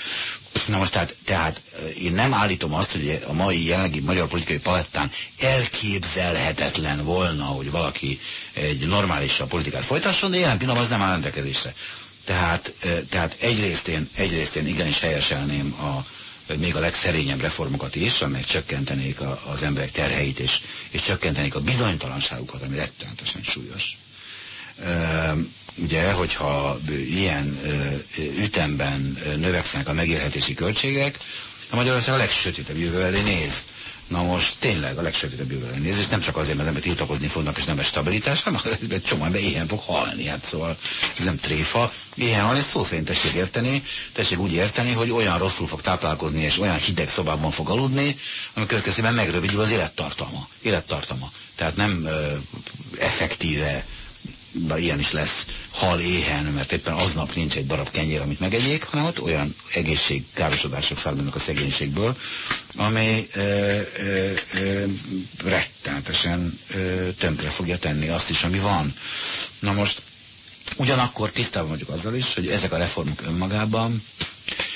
Na most tehát, tehát én nem állítom azt, hogy a mai jelenlegi magyar politikai palettán elképzelhetetlen volna, hogy valaki egy normális politikát folytasson, de jelen pillanatban az nem áll rendelkezésre. Tehát, tehát egyrészt, én, egyrészt én igenis helyeselném a, még a legszerényebb reformokat is, amelyek csökkentenék a, az emberek terheit, és, és csökkentenék a bizonytalanságukat, ami rettenetesen súlyos ugye, hogyha ilyen ütemben növekszenek a megélhetési költségek, a Magyarország a legsötétebb jövő elé néz. Na most tényleg a legsötétebb jövő elé néz, és nem csak azért, mert az ember tiltakozni fognak, és nem egy stabilitás, hanem <laughs> egy csomó ember éhen fog halni. Hát szóval ez nem tréfa. Éhen halni, szó szerint tessék érteni, tessék úgy érteni, hogy olyan rosszul fog táplálkozni, és olyan hideg szobában fog aludni, ami következtében megrövidül az élettartalma. élettartama. Tehát nem ö, effektíve ilyen is lesz hal éhen, mert éppen aznap nincs egy darab kenyér, amit megegyék, hanem ott olyan egészségkárosodások származnak a szegénységből, amely ö, ö, ö, rettenetesen ö, tönkre fogja tenni azt is, ami van. Na most ugyanakkor tisztában vagyok azzal is, hogy ezek a reformok önmagában,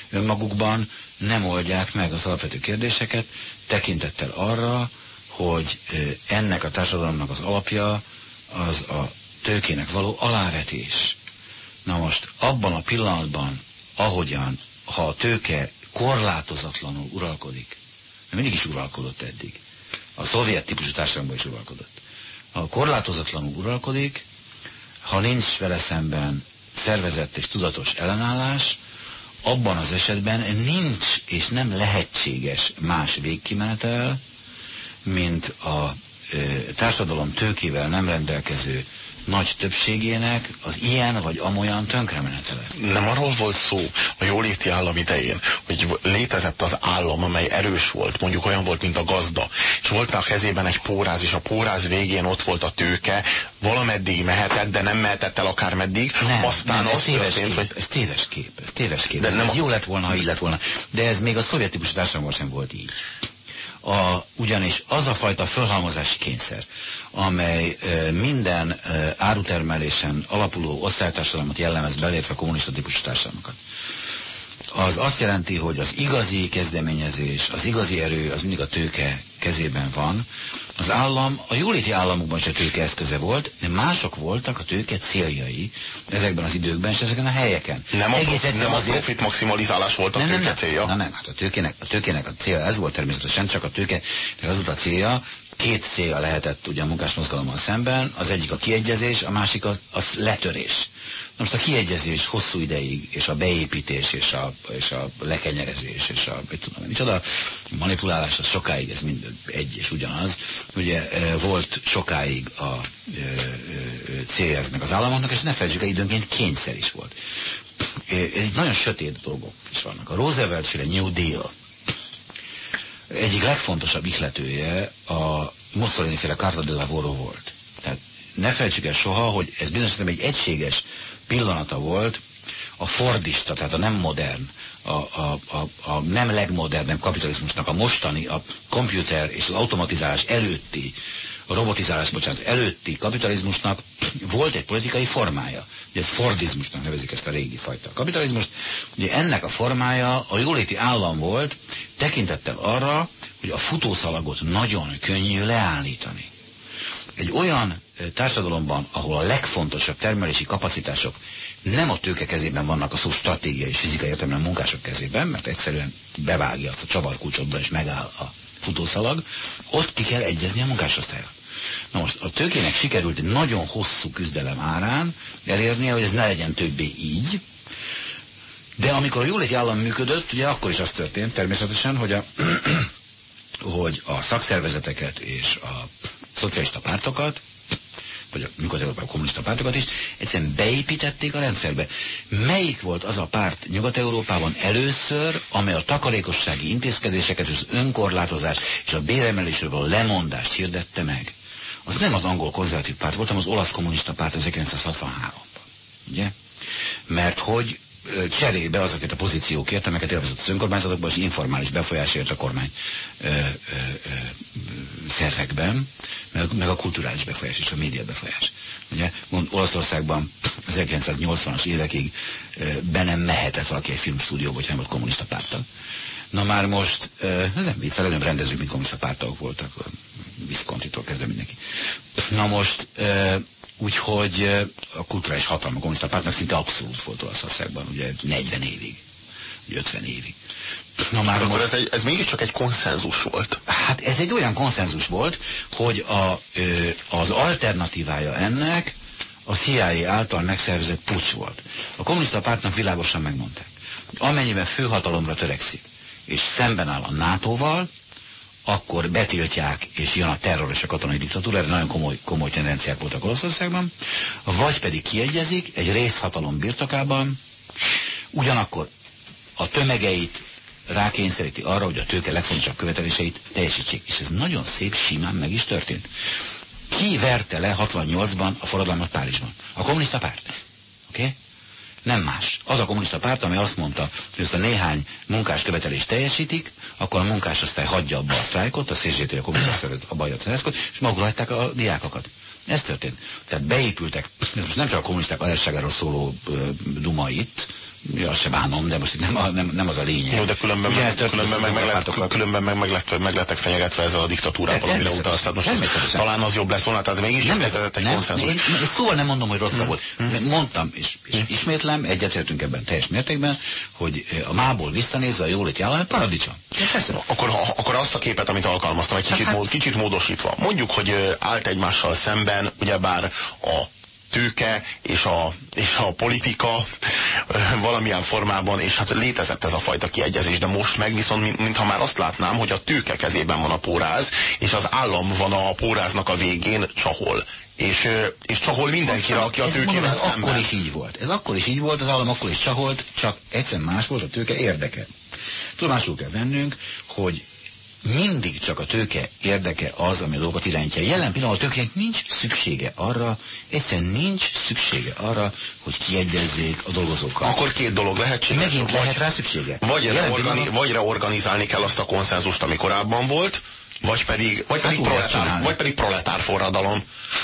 önmagukban nem oldják meg az alapvető kérdéseket, tekintettel arra, hogy ennek a társadalomnak az alapja az a tőkének való alávetés. Na most abban a pillanatban, ahogyan, ha a tőke korlátozatlanul uralkodik, mindig is uralkodott eddig, a szovjet típusú társadalomban is uralkodott. Ha korlátozatlanul uralkodik, ha nincs vele szemben szervezett és tudatos ellenállás, abban az esetben nincs és nem lehetséges más végkimenetel, mint a ö, társadalom tőkével nem rendelkező nagy többségének az ilyen vagy amolyan tönkremenetele. Nem arról volt szó a jóléti állam idején, hogy létezett az állam, amely erős volt, mondjuk olyan volt, mint a gazda, és volt a kezében egy póráz, és a póráz végén ott volt a tőke, valameddig mehetett, de nem mehetett el akármeddig. Nem, Aztán nem, ez az téves történt, kép, hogy ez téves kép, ez téves kép. De ez, nem ez a- jó lett volna, ha így lett volna. De ez még a szovjet típusú társadalomban sem volt így. A, ugyanis az a fajta fölhalmozási kényszer, amely e, minden e, árutermelésen alapuló osztálytársadalmat jellemez, belértve kommunista típusú társadalmakat, az azt jelenti, hogy az igazi kezdeményezés, az igazi erő, az mindig a tőke kezében van. Az állam, a jóléti államokban is a tőke eszköze volt, de mások voltak a tőke céljai ezekben az időkben és ezeken a helyeken. nem a, Egész nem a azért- profit maximalizálás volt a nem, nem, tőke nem. célja. Na nem, hát a tőkének, a tőkének a célja ez volt természetesen, csak a tőkének az volt a célja, két célja lehetett ugye a munkásmozgalommal szemben, az egyik a kiegyezés, a másik az, az letörés. Na most a kiegyezés hosszú ideig, és a beépítés, és a, és a lekenyerezés, és a, mit tudom, micsoda, manipulálás, az sokáig ez mind egy és ugyanaz. Ugye e, volt sokáig a e, e, célja ezeknek az államoknak, és ne felejtsük el, időnként kényszer is volt. Nagyon sötét dolgok is vannak. A Roosevelt féle New Deal, egyik legfontosabb ihletője a Mussolini féle Carta de Lavoro volt. Tehát ne felejtsük el soha, hogy ez bizonyos egy egységes pillanata volt a fordista, tehát a nem modern, a, a, a, a nem legmodernebb kapitalizmusnak, a mostani, a komputer és az automatizálás előtti, a robotizálás, bocsánat, előtti kapitalizmusnak volt egy politikai formája. Ugye ez fordizmusnak nevezik ezt a régi fajta kapitalizmust. Ugye ennek a formája a jóléti állam volt, tekintettel arra, hogy a futószalagot nagyon könnyű leállítani. Egy olyan társadalomban, ahol a legfontosabb termelési kapacitások nem a tőke kezében vannak a szó stratégiai és fizikai értelemben a munkások kezében, mert egyszerűen bevágja azt a csavarkulcsodba és megáll a futószalag, ott ki kell egyezni a munkásosztályra. Na most a tőkének sikerült egy nagyon hosszú küzdelem árán elérnie, hogy ez ne legyen többé így, de amikor a jóléti állam működött, ugye akkor is az történt természetesen, hogy a, <clears throat> hogy a szakszervezeteket és a szocialista pártokat, vagy a nyugat-európai kommunista pártokat is, egyszerűen beépítették a rendszerbe. Melyik volt az a párt Nyugat-Európában először, amely a takarékossági intézkedéseket, az önkorlátozás és a béremelésről való lemondást hirdette meg? Az nem az angol konzervatív párt volt, hanem az olasz kommunista párt 1963-ban. Ugye? Mert hogy cserébe azokat a pozíciókért, amelyeket élvezett az önkormányzatokban, és informális befolyásért a kormány ö, ö, ö, szervekben, meg, meg a kulturális befolyás és a média befolyás. Ugye, mond, Olaszországban az 1980-as évekig ö, be nem mehetett valaki egy filmstúdióba, hogyha nem volt kommunista pártag. Na már most, ö, ez nem vicc, legnagyobb rendezők, mint kommunista pártagok voltak, a Viscontitól kezdve mindenki. Na most, ö, úgyhogy ö, a kulturális hatalma kommunista pártnak szinte abszolút volt Olaszországban, ugye 40 évig, vagy 50 évig. Na már akkor most, ez, egy, ez mégiscsak egy konszenzus volt. Hát ez egy olyan konszenzus volt, hogy a, ö, az alternatívája ennek a CIA által megszervezett pucs volt. A kommunista pártnak világosan megmondták, hogy amennyiben főhatalomra törekszik, és szemben áll a NATO-val, akkor betiltják, és jön a terror és a katonai diktatúra, erre nagyon komoly, komoly tendenciák voltak Olaszországban, vagy pedig kiegyezik egy részhatalom birtokában, ugyanakkor a tömegeit rákényszeríti arra, hogy a tőke legfontosabb követeléseit teljesítsék. És ez nagyon szép, simán meg is történt. Ki verte le 68-ban a forradalmat Párizsban? A kommunista párt. Oké? Okay? Nem más. Az a kommunista párt, ami azt mondta, hogy ezt a néhány munkás követelést teljesítik, akkor a munkásosztály hagyja abba a sztrájkot, a CGT, a kommunista szervezet abba hagyja a sztrájkot, és magukra hagyták a diákokat. Ez történt. Tehát beépültek, <clears throat> most nem csak a kommunisták alásságáról szóló duma itt, Ja, se bánom, de most itt nem, a, nem, nem az a lényeg. Jó, de különben, Ugye meg, különben, meg, meg, lett, különben meg, meg, lett, meg lettek fenyegetve ezzel a diktatúrával, amire utalsz. Tehát most ez, talán az jobb lett volna, tehát mégis nem létezett egy nem, konszenzus. Én, én szóval nem mondom, hogy rosszabb volt. Mondtam, és, és ismétlem, egyetértünk ebben teljes mértékben, hogy eh, a mából visszanézve a jóléti állam paradicsom. Ja. Akkor, ha, akkor azt a képet, amit alkalmaztam, egy kicsit, Hát- mód, kicsit módosítva. Mondjuk, hogy ö, állt egymással szemben, ugyebár a tőke és a, és a politika valamilyen formában, és hát létezett ez a fajta kiegyezés, de most meg viszont, mint, mintha már azt látnám, hogy a tőke kezében van a póráz, és az állam van a póráznak a végén csahol. és, és csahol mindenkire, aki a tőkével ez szemben. akkor is így volt. Ez akkor is így volt, az állam akkor is csaholt, csak egyszerűen más volt a tőke érdeke. Tudomásul kell vennünk, hogy mindig csak a tőke érdeke az, ami a dolgokat irányítja. Jelen pillanatban a tőkének nincs szüksége arra, egyszerűen nincs szüksége arra, hogy kiegyezzék a dolgozókkal. Akkor két dolog lehetséges. Megint vagy, lehet rá szüksége. Vagy, reorgani, vagy reorganizálni kell azt a konszenzust, ami korábban volt, vagy pedig, vagy pedig, hát proletár, vagy pedig proletár forradalom.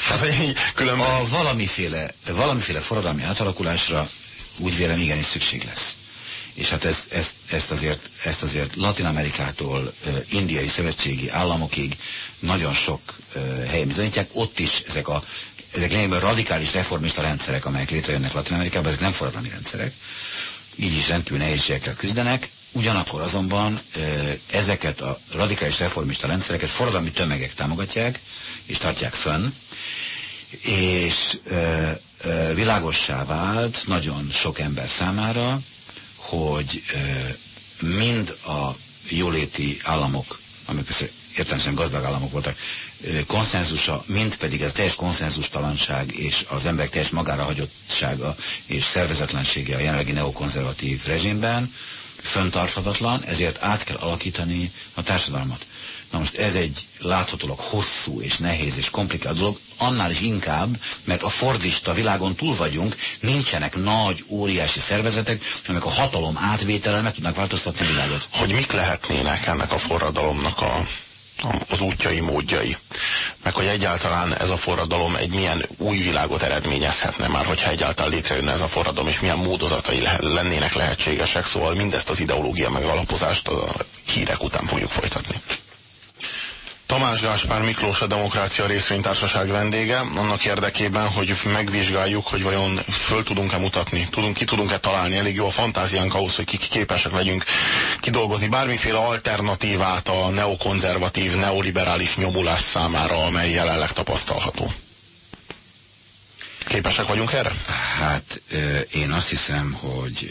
Hát, <laughs> különben... A valamiféle, valamiféle forradalmi átalakulásra úgy vélem igenis szükség lesz és hát ezt, ezt, ezt, azért, ezt azért Latin Amerikától indiai szövetségi államokig nagyon sok helyen bizonyítják, ott is ezek a ezek lényegben radikális reformista rendszerek, amelyek létrejönnek Latin Amerikában, ezek nem forradalmi rendszerek, így is rendkívül nehézségekkel küzdenek, ugyanakkor azonban ezeket a radikális reformista rendszereket forradalmi tömegek támogatják, és tartják fönn, és világossá vált nagyon sok ember számára, hogy mind a jóléti államok, amik persze értelmesen gazdag államok voltak, konszenzusa, mind pedig ez teljes konszenzustalanság és az emberek teljes magára hagyottsága és szervezetlensége a jelenlegi neokonzervatív rezsimben föntarthatatlan, ezért át kell alakítani a társadalmat. Na most ez egy láthatólag hosszú és nehéz és komplikált dolog, annál is inkább, mert a fordista világon túl vagyunk, nincsenek nagy, óriási szervezetek, amelyek a hatalom átvétele meg tudnak változtatni a világot. Hogy mik lehetnének ennek a forradalomnak a, az útjai, módjai? Meg hogy egyáltalán ez a forradalom egy milyen új világot eredményezhetne már, hogyha egyáltalán létrejönne ez a forradalom, és milyen módozatai le lennének lehetségesek, szóval mindezt az ideológia megalapozást a hírek után fogjuk folytatni. Tamás Gáspár Miklós a Demokrácia Részvénytársaság vendége, annak érdekében, hogy megvizsgáljuk, hogy vajon föl tudunk-e mutatni, tudunk, ki tudunk-e találni, elég jó a fantáziánk ahhoz, hogy kik képesek legyünk kidolgozni bármiféle alternatívát a neokonzervatív, neoliberális nyomulás számára, amely jelenleg tapasztalható. Képesek vagyunk erre? Hát én azt hiszem, hogy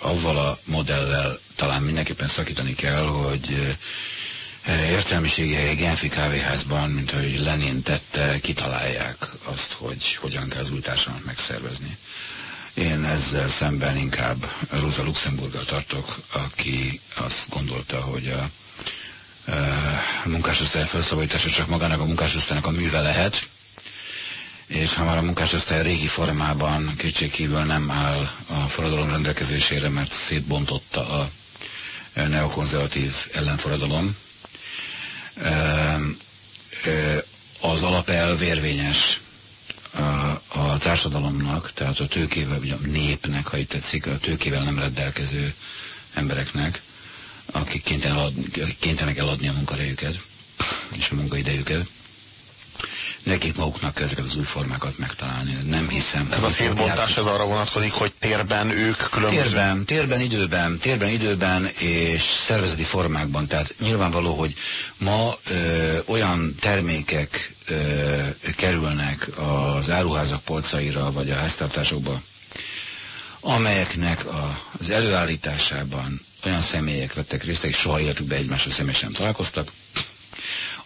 avval a modellel talán mindenképpen szakítani kell, hogy értelmiségi egy Genfi kávéházban, mint ahogy Lenin tette, kitalálják azt, hogy hogyan kell az új társadalmat megszervezni. Én ezzel szemben inkább Rosa Luxemburggal tartok, aki azt gondolta, hogy a, a munkásosztály felszabadítása csak magának a munkásosztálynak a műve lehet, és ha már a munkásosztály régi formában kétségkívül nem áll a forradalom rendelkezésére, mert szétbontotta a neokonzervatív ellenforradalom, az alapelv érvényes a, társadalomnak, tehát a tőkével, vagy a népnek, ha itt tetszik, a tőkével nem rendelkező embereknek, akik kénytelenek eladni a munkarejüket és a munkaidejüket, nekik maguknak ezeket az új formákat megtalálni. Nem hiszem. Ez a szétbontás, ez arra vonatkozik, hogy térben ők különböző... Térben, térben, időben, térben, időben és szervezeti formákban. Tehát nyilvánvaló, hogy ma ö, olyan termékek ö, kerülnek az áruházak polcaira, vagy a háztartásokba, amelyeknek a, az előállításában olyan személyek vettek részt, akik soha életükben egymással személyesen találkoztak,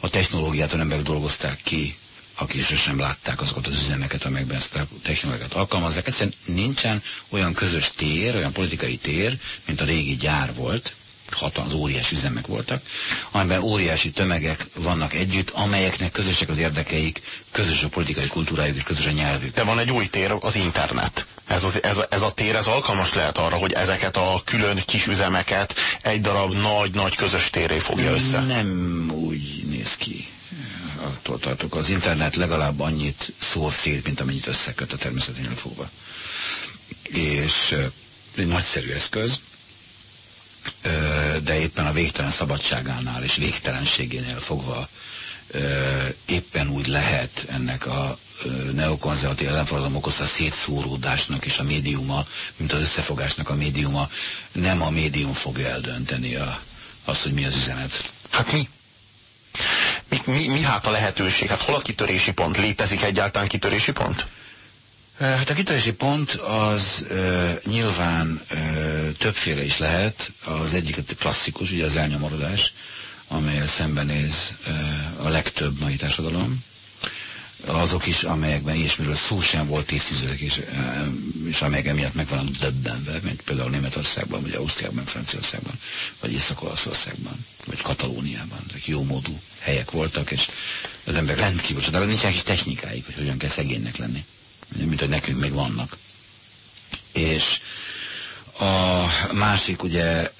a technológiát a emberek dolgozták ki, akik sosem látták azokat az üzemeket, amelyekben ezt a technológiát alkalmazzák. Egyszerűen nincsen olyan közös tér, olyan politikai tér, mint a régi gyár volt, hatalmas óriási üzemek voltak, amiben óriási tömegek vannak együtt, amelyeknek közösek az érdekeik, közös a politikai kultúrájuk és közös a nyelvük. De van egy új tér, az internet. Ez, az, ez, ez a tér, ez alkalmas lehet arra, hogy ezeket a külön kis üzemeket egy darab nagy-nagy közös téré fogja össze. Nem úgy néz ki attól tartok. Az internet legalább annyit szór szét, mint amennyit összeköt a természeténél fogva. És egy nagyszerű eszköz, de éppen a végtelen szabadságánál és végtelenségénél fogva éppen úgy lehet ennek a neokonzervatív ellenforradalom okozta szétszóródásnak és a médiuma, mint az összefogásnak a médiuma, nem a médium fogja eldönteni a, azt, hogy mi az üzenet. Hát mi? Mi, mi, mi hát a lehetőség? Hát hol a kitörési pont? Létezik egyáltalán kitörési pont? Hát a kitörési pont az e, nyilván e, többféle is lehet. Az egyik a klasszikus, ugye az elnyomorodás, amelyel szembenéz e, a legtöbb mai társadalom. Azok is, amelyekben ilyesmiről szó sem volt évtizedek, és, és amelyek emiatt meg van döbbenve, mint például Németországban, vagy Ausztriában, Franciaországban, vagy Észak-Olaszországban, vagy Katalóniában. Ezek jó módú helyek voltak, és az emberek rendkívül de nincsenek is technikáik, hogy hogyan kell szegénynek lenni. Mint hogy nekünk még vannak. És a másik, ugye,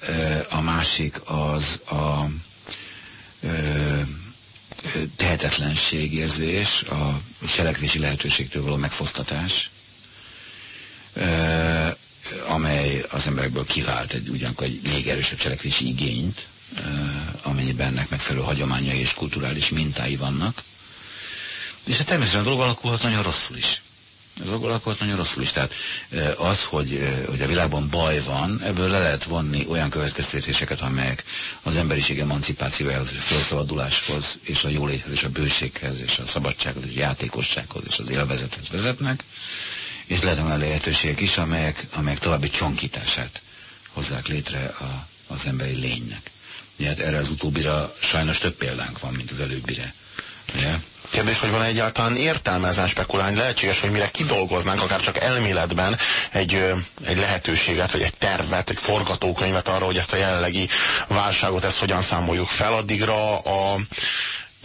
a másik az a tehetetlenségérzés, a cselekvési lehetőségtől való megfosztatás, amely az emberekből kivált egy ugyanakkor egy még erősebb cselekvési igényt, amennyiben ennek megfelelő hagyományai és kulturális mintái vannak. És a természetesen a dolog alakulhat nagyon rosszul is. Alakult nagyon rosszul is. Tehát az, hogy, hogy a világban baj van, ebből le lehet vonni olyan következtetéseket, amelyek az emberiség emancipációjához, és a felszabaduláshoz, és a jóléthez, és a bőséghez, és a szabadsághoz, és a játékossághoz, és az élvezethez vezetnek, és lehet olyan lehetőségek is, amelyek, amelyek további csonkítását hozzák létre a, az emberi lénynek. Hát erre az utóbbira sajnos több példánk van, mint az előbbire. Ugye? Kérdés, hogy van -e egyáltalán értelme ezen spekulálni. Lehetséges, hogy mire kidolgoznánk, akár csak elméletben egy, egy lehetőséget, vagy egy tervet, egy forgatókönyvet arra, hogy ezt a jelenlegi válságot, ezt hogyan számoljuk fel, addigra a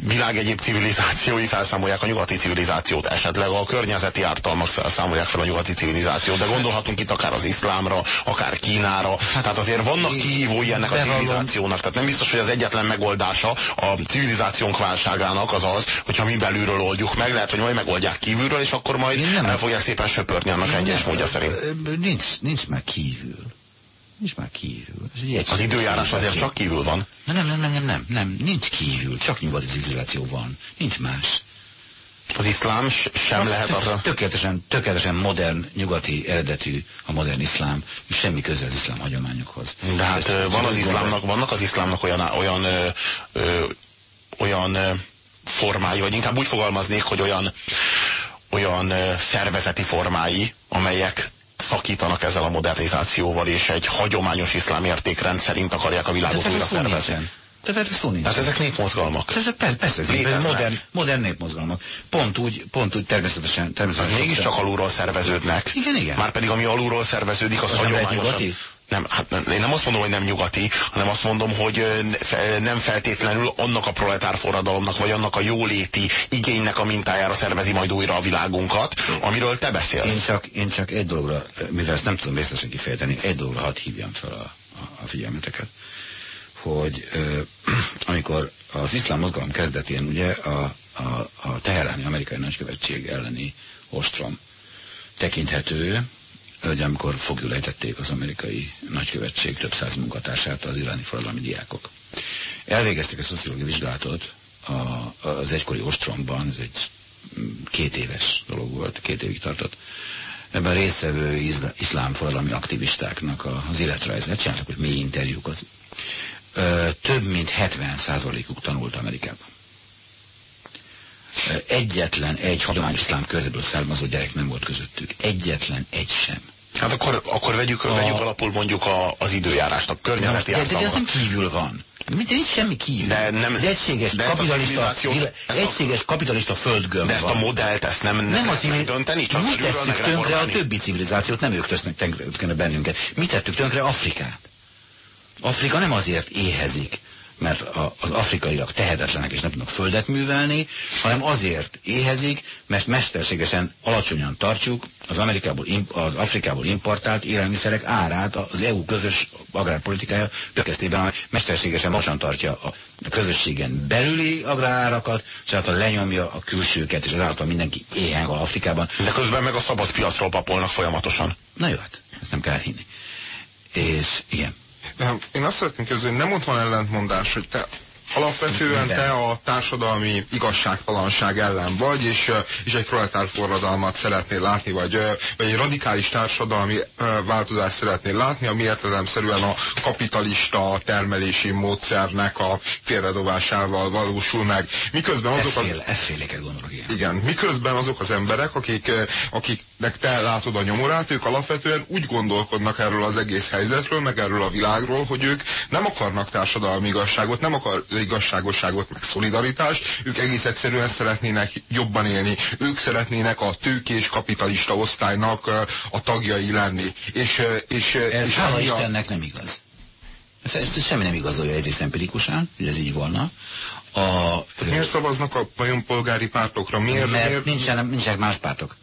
világ egyéb civilizációi felszámolják a nyugati civilizációt, esetleg a környezeti ártalmak számolják fel a nyugati civilizációt, de gondolhatunk itt akár az iszlámra, akár Kínára, hát, tehát azért vannak kihívói ennek a civilizációnak, tehát nem biztos, hogy az egyetlen megoldása a civilizációnk válságának az az, hogyha mi belülről oldjuk meg, lehet, hogy majd megoldják kívülről, és akkor majd nem el fogják szépen söpörni annak egyes módja szerint. Nincs, nincs meg kívül. Nincs már kívül. Ez egy az időjárás azért csak kívül van? Nem, nem, nem, nem, nem, nem, nincs kívül, csak nyugati civilizáció van. Nincs más. Az iszlám sem az lehet az Tökéletesen, tökéletesen modern, nyugati eredetű a modern iszlám, és semmi köze az iszlám hagyományokhoz. De hát van az iszlámnak, vannak az iszlámnak olyan, olyan, ö, ö, olyan ö, formái, vagy inkább úgy fogalmaznék, hogy olyan, olyan szervezeti formái, amelyek szakítanak ezzel a modernizációval, és egy hagyományos iszlám értékrend szerint akarják a világot újra szervezni. Tehát erre szó nincs. Tehát ezek népmozgalmak. Persze, persze, persze ez modern, modern népmozgalmak. Pont úgy, pont úgy természetesen. természetesen hát mégiscsak alulról szerveződnek. Igen, igen. Már pedig ami alulról szerveződik, az, az hagyományosan nem, hát én nem azt mondom, hogy nem nyugati, hanem azt mondom, hogy nem feltétlenül annak a proletár forradalomnak, vagy annak a jóléti igénynek a mintájára szervezi majd újra a világunkat, amiről te beszélsz. Én csak, én csak egy dologra, mivel ezt nem tudom részletesen kifejteni, egy dologra hadd hívjam fel a, a, a figyelmeteket, hogy ö, <clears throat> amikor az iszlám mozgalom kezdetén ugye a, a, a teheráni amerikai nagykövetség elleni ostrom tekinthető, hogy amikor fogjulejtették az amerikai nagykövetség több száz munkatársát, az iráni forradalmi diákok. Elvégeztek a szociológiai vizsgálatot a, az egykori ostromban, ez egy két éves dolog volt, két évig tartott. Ebben résztvevő iszlám forradalmi aktivistáknak az életrajzát csináltak, hogy mély interjúkat. Több mint 70 százalékuk tanult Amerikában egyetlen egy hagyományos iszlám körzetből származó gyerek nem volt közöttük. Egyetlen egy sem. Hát akkor, akkor vegyük, a... vegyük alapul mondjuk a, az időjárást, a környezeti de, de, de ez nem kívül van. Mint nincs semmi kívül. De nem, ez egységes de kapitalista, ezt egységes kapitalista földgömb De ezt a modellt, ezt nem, nem, nem az dönteni, csak mi tesszük tönkre a többi civilizációt, nem ők tesznek tönkre bennünket. Mi tettük tönkre Afrikát. Afrika nem azért éhezik, mert a, az afrikaiak tehetetlenek és nem tudnak földet művelni, hanem azért éhezik, mert mesterségesen alacsonyan tartjuk az, Amerikából, az Afrikából importált élelmiszerek árát az EU közös agrárpolitikája tökesztében, amely mesterségesen magasan tartja a közösségen belüli agrárárakat, által lenyomja a külsőket, és ezáltal mindenki éhen van Afrikában. De közben meg a szabad piacról papolnak folyamatosan. Na jó, hát ezt nem kell hinni. És igen. Én azt szeretném kérdezni, hogy nem ott van ellentmondás, hogy te alapvetően te a társadalmi igazságtalanság ellen vagy, és, és egy proletár forradalmat szeretnél látni, vagy, vagy egy radikális társadalmi változást szeretnél látni, ami értelemszerűen a kapitalista termelési módszernek a félredobásával valósul meg. Miközben azok az... Efféle, gondolok, igen. Igen, miközben azok az emberek, akik, akik de te látod a nyomorát, ők alapvetően úgy gondolkodnak erről az egész helyzetről, meg erről a világról, hogy ők nem akarnak társadalmi igazságot, nem akar igazságosságot, meg szolidaritást, ők egész egyszerűen szeretnének jobban élni, ők szeretnének a tőkés kapitalista osztálynak a tagjai lenni. És, és, ez és hála Istennek nem igaz. Ez, ez semmi nem igazolja egyrészt empirikusan, hogy ez így volna. A, miért szavaznak a vajon polgári pártokra? Miért, mert miért? Nincsenek, nincsenek más pártok.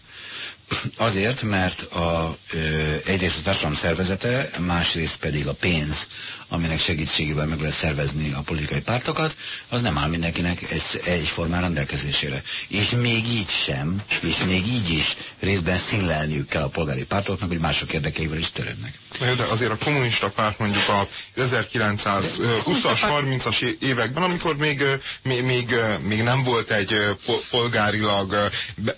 Azért, mert a, ö, egyrészt a társadalom szervezete, másrészt pedig a pénz, aminek segítségével meg lehet szervezni a politikai pártokat, az nem áll mindenkinek egy, egyformán rendelkezésére. És még így sem, és még így is részben színlelniük kell a polgári pártoknak, hogy mások érdekeivel is törődnek. De azért a kommunista párt mondjuk a 1920-as, 30-as <laughs> években, amikor még, még, még, még nem volt egy polgárilag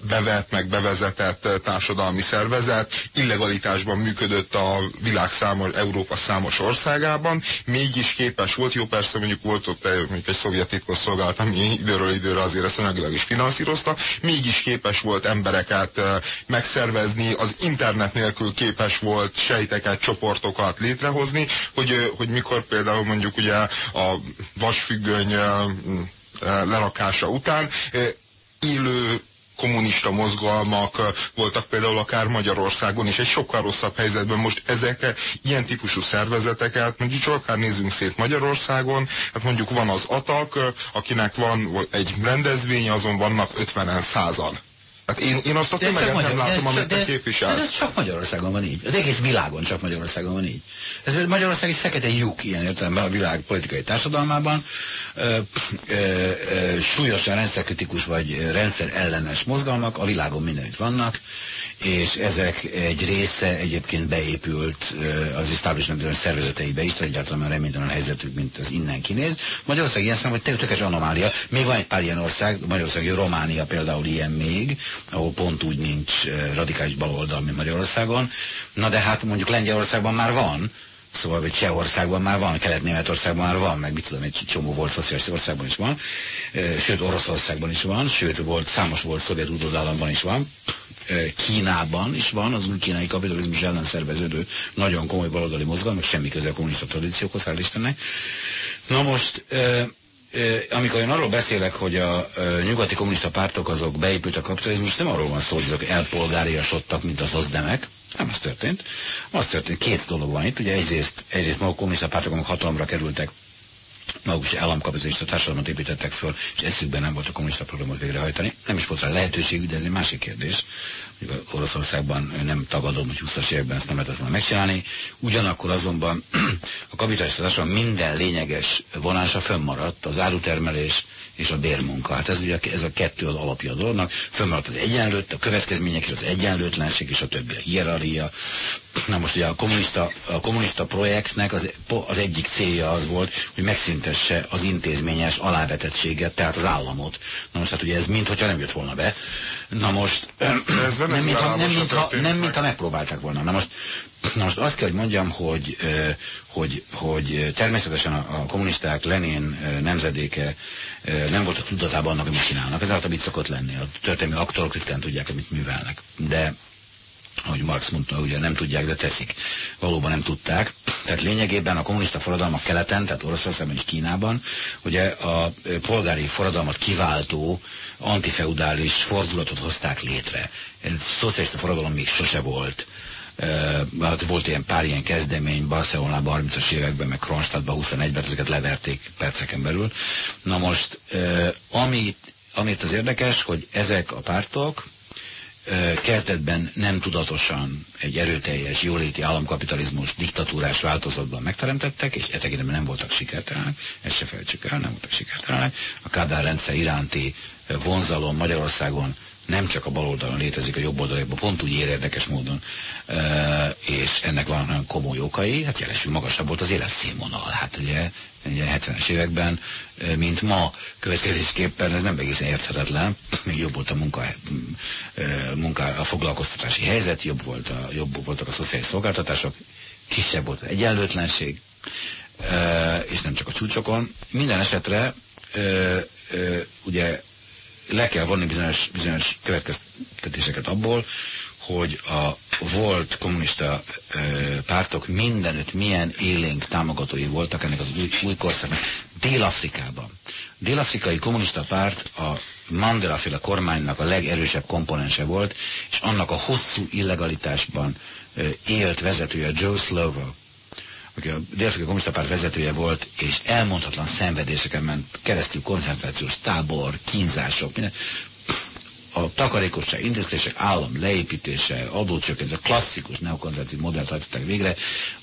bevett, meg bevezetett társadalmi szervezet, illegalitásban működött a világ számos, Európa számos országában, mégis képes volt, jó persze mondjuk volt ott mondjuk egy szovjet titkosszolgálat, ami időről időre azért ezt anyagilag is finanszírozta, mégis képes volt embereket megszervezni, az internet nélkül képes volt sejteket, csoportokat létrehozni, hogy, hogy mikor például mondjuk ugye a vasfüggöny lerakása után élő kommunista mozgalmak voltak például akár Magyarországon is egy sokkal rosszabb helyzetben. Most ezek ilyen típusú szervezeteket, mondjuk csak akár nézzünk szét Magyarországon, hát mondjuk van az ATAK, akinek van egy rendezvénye, azon vannak 50-en, százan. Hát én, én azt a tömeget nem látom, amit te képviselsz. Ez, ez csak Magyarországon van így. Az egész világon csak Magyarországon van így. Ez Magyarország egy fekete lyuk ilyen értelemben a világ politikai társadalmában. Ö, ö, ö, súlyosan rendszerkritikus vagy rendszer ellenes mozgalmak a világon mindenütt vannak, és ezek egy része egyébként beépült az establishment szervezeteibe is, egyáltalán reménytelen helyzetük, mint az innen kinéz. Magyarország ilyen szám, hogy tökéletes anomália. Még van egy pár ilyen ország, Magyarország, Románia például ilyen még, ahol pont úgy nincs radikális baloldal, mint Magyarországon. Na de hát mondjuk Lengyelországban már van, Szóval, hogy Csehországban már van, Kelet-Németországban már van, meg mit tudom, egy csomó volt szociális országban is van, sőt Oroszországban is van, sőt volt, számos volt szovjet utódállamban is van, Kínában is van, az új kínai kapitalizmus ellen szerveződő nagyon komoly baloldali mozgalom, semmi köze a kommunista tradíciókhoz, hál' Istennek. Na most, amikor én arról beszélek, hogy a nyugati kommunista pártok azok beépült a kapitalizmus, nem arról van szó, hogy azok elpolgáriasodtak, mint az azdemek, nem az történt. Az történt, két dolog van itt. Ugye egyrészt, egyrészt maguk kommunista pártok, amik hatalomra kerültek, maguk is államkapitalista társadalmat építettek föl, és eszükben nem volt a kommunista programot végrehajtani. Nem is volt rá lehetőség, de ez egy másik kérdés. Oroszországban nem tagadom, hogy 20-as években ezt nem lehetett volna megcsinálni. Ugyanakkor azonban <clears throat> a kapitalista társadalom minden lényeges vonása fönnmaradt, az árutermelés, és a bérmunka. Hát ez ugye ez a kettő az alapja a dolognak. Fönnmaradt az egyenlőt, a következmények és az egyenlőtlenség és a többi, a hierarchia. Na most ugye a kommunista, a kommunista projektnek az, az egyik célja az volt, hogy megszüntesse az intézményes alávetettséget, tehát az államot. Na most hát ugye ez mint hogyha nem jött volna be. Na most ez nem, mintha, nem, mintha, nem mintha megpróbálták volna. Na most Na most azt kell, hogy mondjam, hogy, hogy, hogy természetesen a kommunisták Lenin nemzedéke nem volt a tudatában annak, amit csinálnak. Ez általában így szokott lenni. A történelmi aktorok ritkán tudják, amit művelnek. De ahogy Marx mondta, ugye nem tudják, de teszik. Valóban nem tudták. Tehát lényegében a kommunista forradalmak keleten, tehát Oroszországban és Kínában, ugye a polgári forradalmat kiváltó antifeudális fordulatot hozták létre. Egy szocialista forradalom még sose volt hát volt ilyen pár ilyen kezdemény Barcelonában 30-as években, meg Kronstadtban 21-ben, ezeket leverték perceken belül. Na most, amit, amit az érdekes, hogy ezek a pártok kezdetben nem tudatosan egy erőteljes, jóléti államkapitalizmus diktatúrás változatban megteremtettek, és e nem voltak sikertelenek, ezt se felejtsük el, nem voltak sikertelenek. A Kádár rendszer iránti vonzalom Magyarországon nem csak a bal oldalon létezik, a jobb oldalon, pont úgy ér érdekes módon, e, és ennek van nagyon komoly okai, hát jelesül magasabb volt az életszínvonal. Hát ugye, ugye 70-es években, mint ma következésképpen ez nem egészen érthetetlen, <clears throat> még jobb volt a munka, munka a foglalkoztatási helyzet, jobb, volt a, jobb voltak a szociális szolgáltatások, kisebb volt az egyenlőtlenség, és nem csak a csúcsokon. Minden esetre ugye le kell vonni bizonyos, bizonyos következtetéseket abból, hogy a volt kommunista ö, pártok mindenütt milyen élénk támogatói voltak ennek az új, új korszaknak. Dél-Afrikában. Dél-afrikai kommunista párt a Mandela féle kormánynak a legerősebb komponense volt, és annak a hosszú illegalitásban ö, élt vezetője Joe Slovo, aki a dél kommunista párt vezetője volt, és elmondhatlan szenvedéseken ment keresztül koncentrációs tábor, kínzások, minden a takarékosság intézkedések állam leépítése, adócsökkentés, a klasszikus neokonzervatív modellt hajtották végre,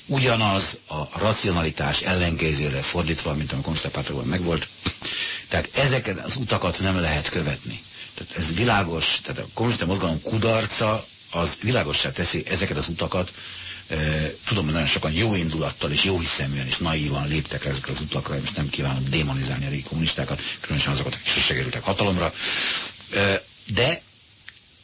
ugyanaz a racionalitás ellenkezőre fordítva, mint a kommunista pártokban megvolt. Tehát ezeket az utakat nem lehet követni. Tehát ez világos, tehát a kommunista mozgalom kudarca az világossá teszi ezeket az utakat, tudom, hogy nagyon sokan jó indulattal és jó hiszeműen és naívan léptek ezekre az utakra, és nem kívánom démonizálni a régi kommunistákat, különösen azokat, akik sose kerültek hatalomra. De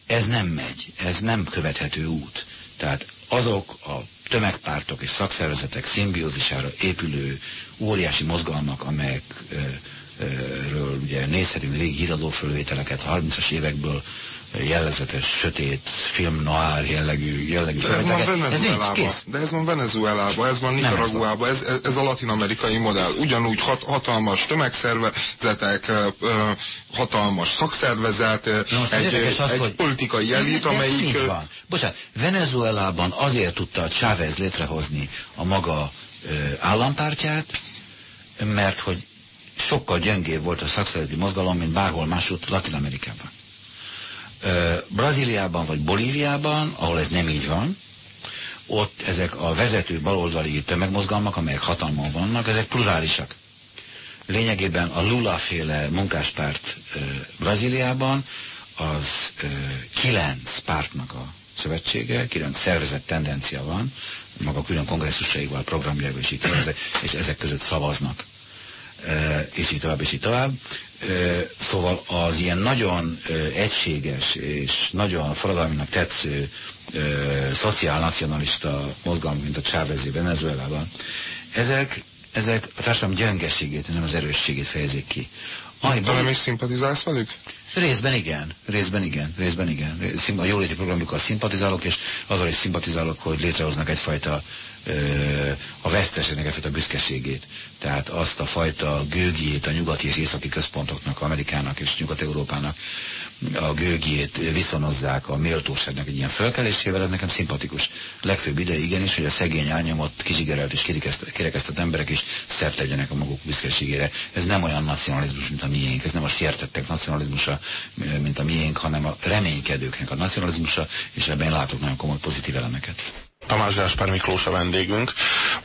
ez nem megy, ez nem követhető út. Tehát azok a tömegpártok és szakszervezetek szimbiózisára épülő óriási mozgalmak, amelyekről ugye nézhetünk régi híradófölvételeket 30-as évekből, jellezetes, sötét, film noir jellegű, jellegű de ez van Venezuelában, de ez van Venezuelában, ez van Nicaraguában, ez, ez, ez a latin-amerikai modell. Ugyanúgy hat, hatalmas tömegszervezetek, hatalmas szakszervezet, most egy, az, egy hogy politikai elit, amelyik... Van. Bocsánat, Venezuelában azért tudta Chávez létrehozni a maga ö, állampártját, mert hogy sokkal gyengébb volt a szakszervezeti mozgalom, mint bárhol máshogy Latin-Amerikában. Brazíliában vagy Bolíviában, ahol ez nem így van, ott ezek a vezető baloldali tömegmozgalmak, amelyek hatalmon vannak, ezek plurálisak. Lényegében a Lula-féle munkáspárt Brazíliában az kilenc pártnak a szövetsége, kilenc szervezett tendencia van, maga külön kongresszusaival, programjával és így és ezek között szavaznak, és így tovább, és így tovább. Szóval az ilyen nagyon egységes és nagyon forradalminak tetsző szociálnacionalista mozgalmak, mint a Chávezi Venezuelában, ezek, ezek a társadalom gyöngeségét, nem az erősségét fejezik ki. Te nem is szimpatizálsz velük? Részben igen, részben igen, részben igen. A jóléti programjukkal szimpatizálok, és azzal is szimpatizálok, hogy létrehoznak egyfajta a veszteségnek egyfajta büszkeségét. Tehát azt a fajta gőgjét a nyugati és északi központoknak, Amerikának és Nyugat-Európának a gőgjét viszonozzák a méltóságnak egy ilyen fölkelésével, ez nekem szimpatikus. Legfőbb ide igenis, hogy a szegény árnyomott, kizsigerelt és kirekesztett emberek is szert tegyenek a maguk büszkeségére. Ez nem olyan nacionalizmus, mint a miénk, ez nem a sértettek nacionalizmusa, mint a miénk, hanem a reménykedőknek a nacionalizmusa, és ebben látok nagyon komoly pozitív elemeket. Tamás Gáspár Miklós a vendégünk.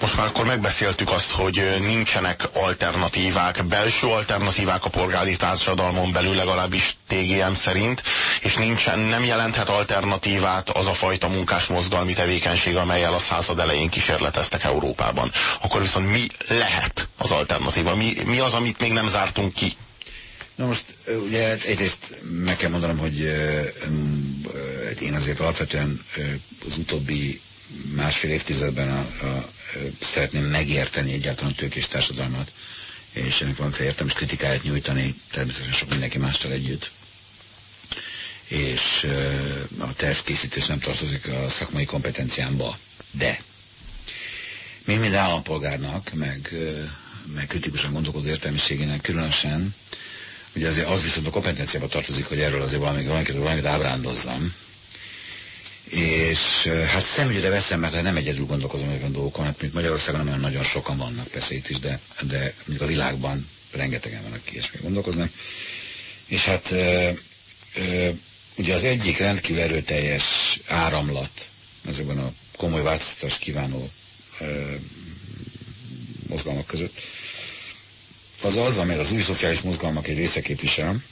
Most már akkor megbeszéltük azt, hogy nincsenek alternatívák, belső alternatívák a polgári társadalmon belül, legalábbis TGM szerint, és nincsen, nem jelenthet alternatívát az a fajta munkásmozgalmi tevékenység, amelyel a század elején kísérleteztek Európában. Akkor viszont mi lehet az alternatíva? Mi, mi az, amit még nem zártunk ki? Na most ugye egyrészt meg kell mondanom, hogy én azért alapvetően az utóbbi másfél évtizedben a, a, szeretném megérteni egyáltalán a tőkés társadalmat, és ennek van és kritikáját nyújtani, természetesen sok mindenki mással együtt. És a tervkészítés nem tartozik a szakmai kompetenciámba. De még minden állampolgárnak, meg, meg kritikusan gondolkodó értelmiségének különösen, ugye azért az viszont a kompetenciába tartozik, hogy erről azért valamit, valamit, valamit ábrándozzam, és hát szemügyre veszem, mert nem egyedül gondolkozom ezeken dolgokon, hát mint Magyarországon nem olyan nagyon sokan vannak persze itt is, de, de mint a világban rengetegen vannak, aki ilyesmi gondolkoznak. És hát e, e, ugye az egyik rendkívül erőteljes áramlat ezekben a komoly változtatást kívánó e, mozgalmak között, az az, amely az új szociális mozgalmak egy része képvisel,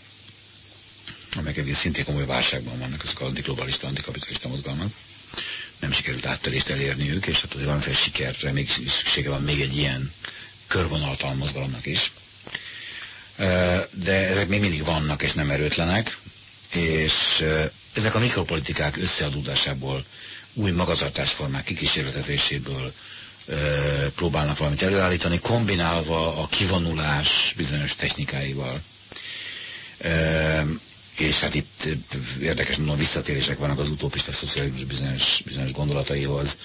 amelyek egyébként szintén komoly válságban vannak, ezek a antiglobalista, antikapitalista mozgalmak. Nem sikerült áttörést elérniük, és hát azért valamiféle sikerre még szüksége van még egy ilyen körvonaltalan mozgalomnak is. De ezek még mindig vannak, és nem erőtlenek, és ezek a mikropolitikák összeadódásából, új magatartásformák kikísérletezéséből próbálnak valamit előállítani, kombinálva a kivonulás bizonyos technikáival és hát itt érdekes mondom visszatérések vannak az utopista szocializmus bizonyos, bizonyos gondolataihoz,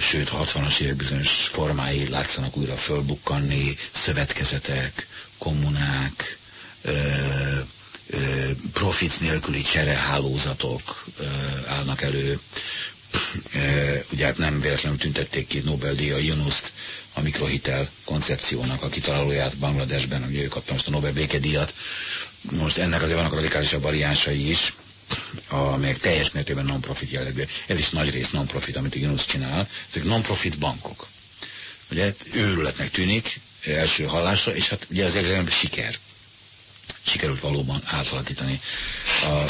sőt 60-as évek bizonyos formái látszanak újra fölbukkanni, szövetkezetek, kommunák, profit nélküli cserehálózatok állnak elő. Ugye hát nem véletlenül tüntették ki Nobel-díja Yunuszt a mikrohitel koncepciónak a kitalálóját Bangladesben, ugye ő kapta most a Nobel békedíjat. Most ennek azért vannak radikálisabb variánsai is, amelyek teljes mértékben non-profit jellegű. Ez is nagy rész non-profit, amit a Yunus csinál. Ezek non-profit bankok. Ugye őrületnek tűnik első hallásra, és hát ugye az egyre siker sikerült valóban átalakítani a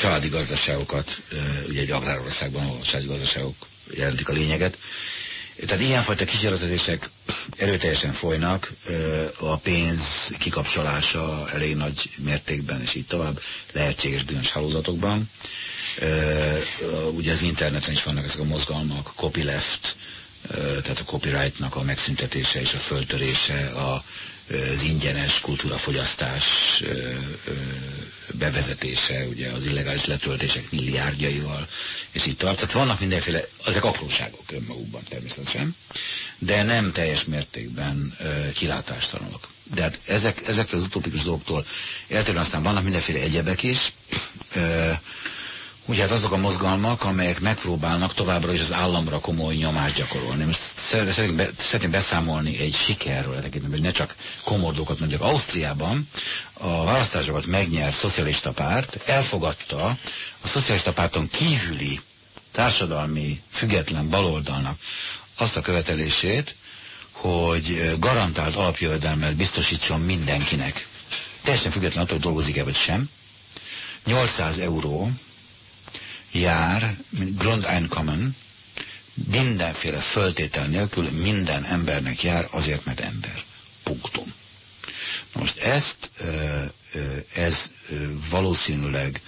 családi gazdaságokat, ugye egy agrárországban, ahol a családi gazdaságok jelentik a lényeget. Tehát ilyenfajta kísérletezések erőteljesen folynak, a pénz kikapcsolása elég nagy mértékben, és így tovább lehetséges bizonyos hálózatokban. Ugye az interneten is vannak ezek a mozgalmak, copyleft, tehát a copyrightnak a megszüntetése és a föltörése, a az ingyenes kultúrafogyasztás bevezetése, ugye az illegális letöltések milliárdjaival, és így tovább. Tehát vannak mindenféle, ezek apróságok önmagukban természetesen, de nem teljes mértékben kilátástalanok. De hát ezek, ezekkel az utópikus dolgoktól eltérően aztán vannak mindenféle egyebek is, Ugye hát azok a mozgalmak, amelyek megpróbálnak továbbra is az államra komoly nyomást gyakorolni. Most szeretném, be, szeretném beszámolni egy sikerről, hogy ne csak komordókat mondjak. Ausztriában a választásokat megnyert szocialista párt elfogadta a szocialista párton kívüli társadalmi független baloldalnak azt a követelését, hogy garantált alapjövedelmet biztosítson mindenkinek. Teljesen független attól, hogy dolgozik-e vagy sem. 800 euró jár, mint Grundeinkommen, mindenféle föltétel nélkül minden embernek jár azért, mert ember. Punktum. Most ezt, ez valószínűleg,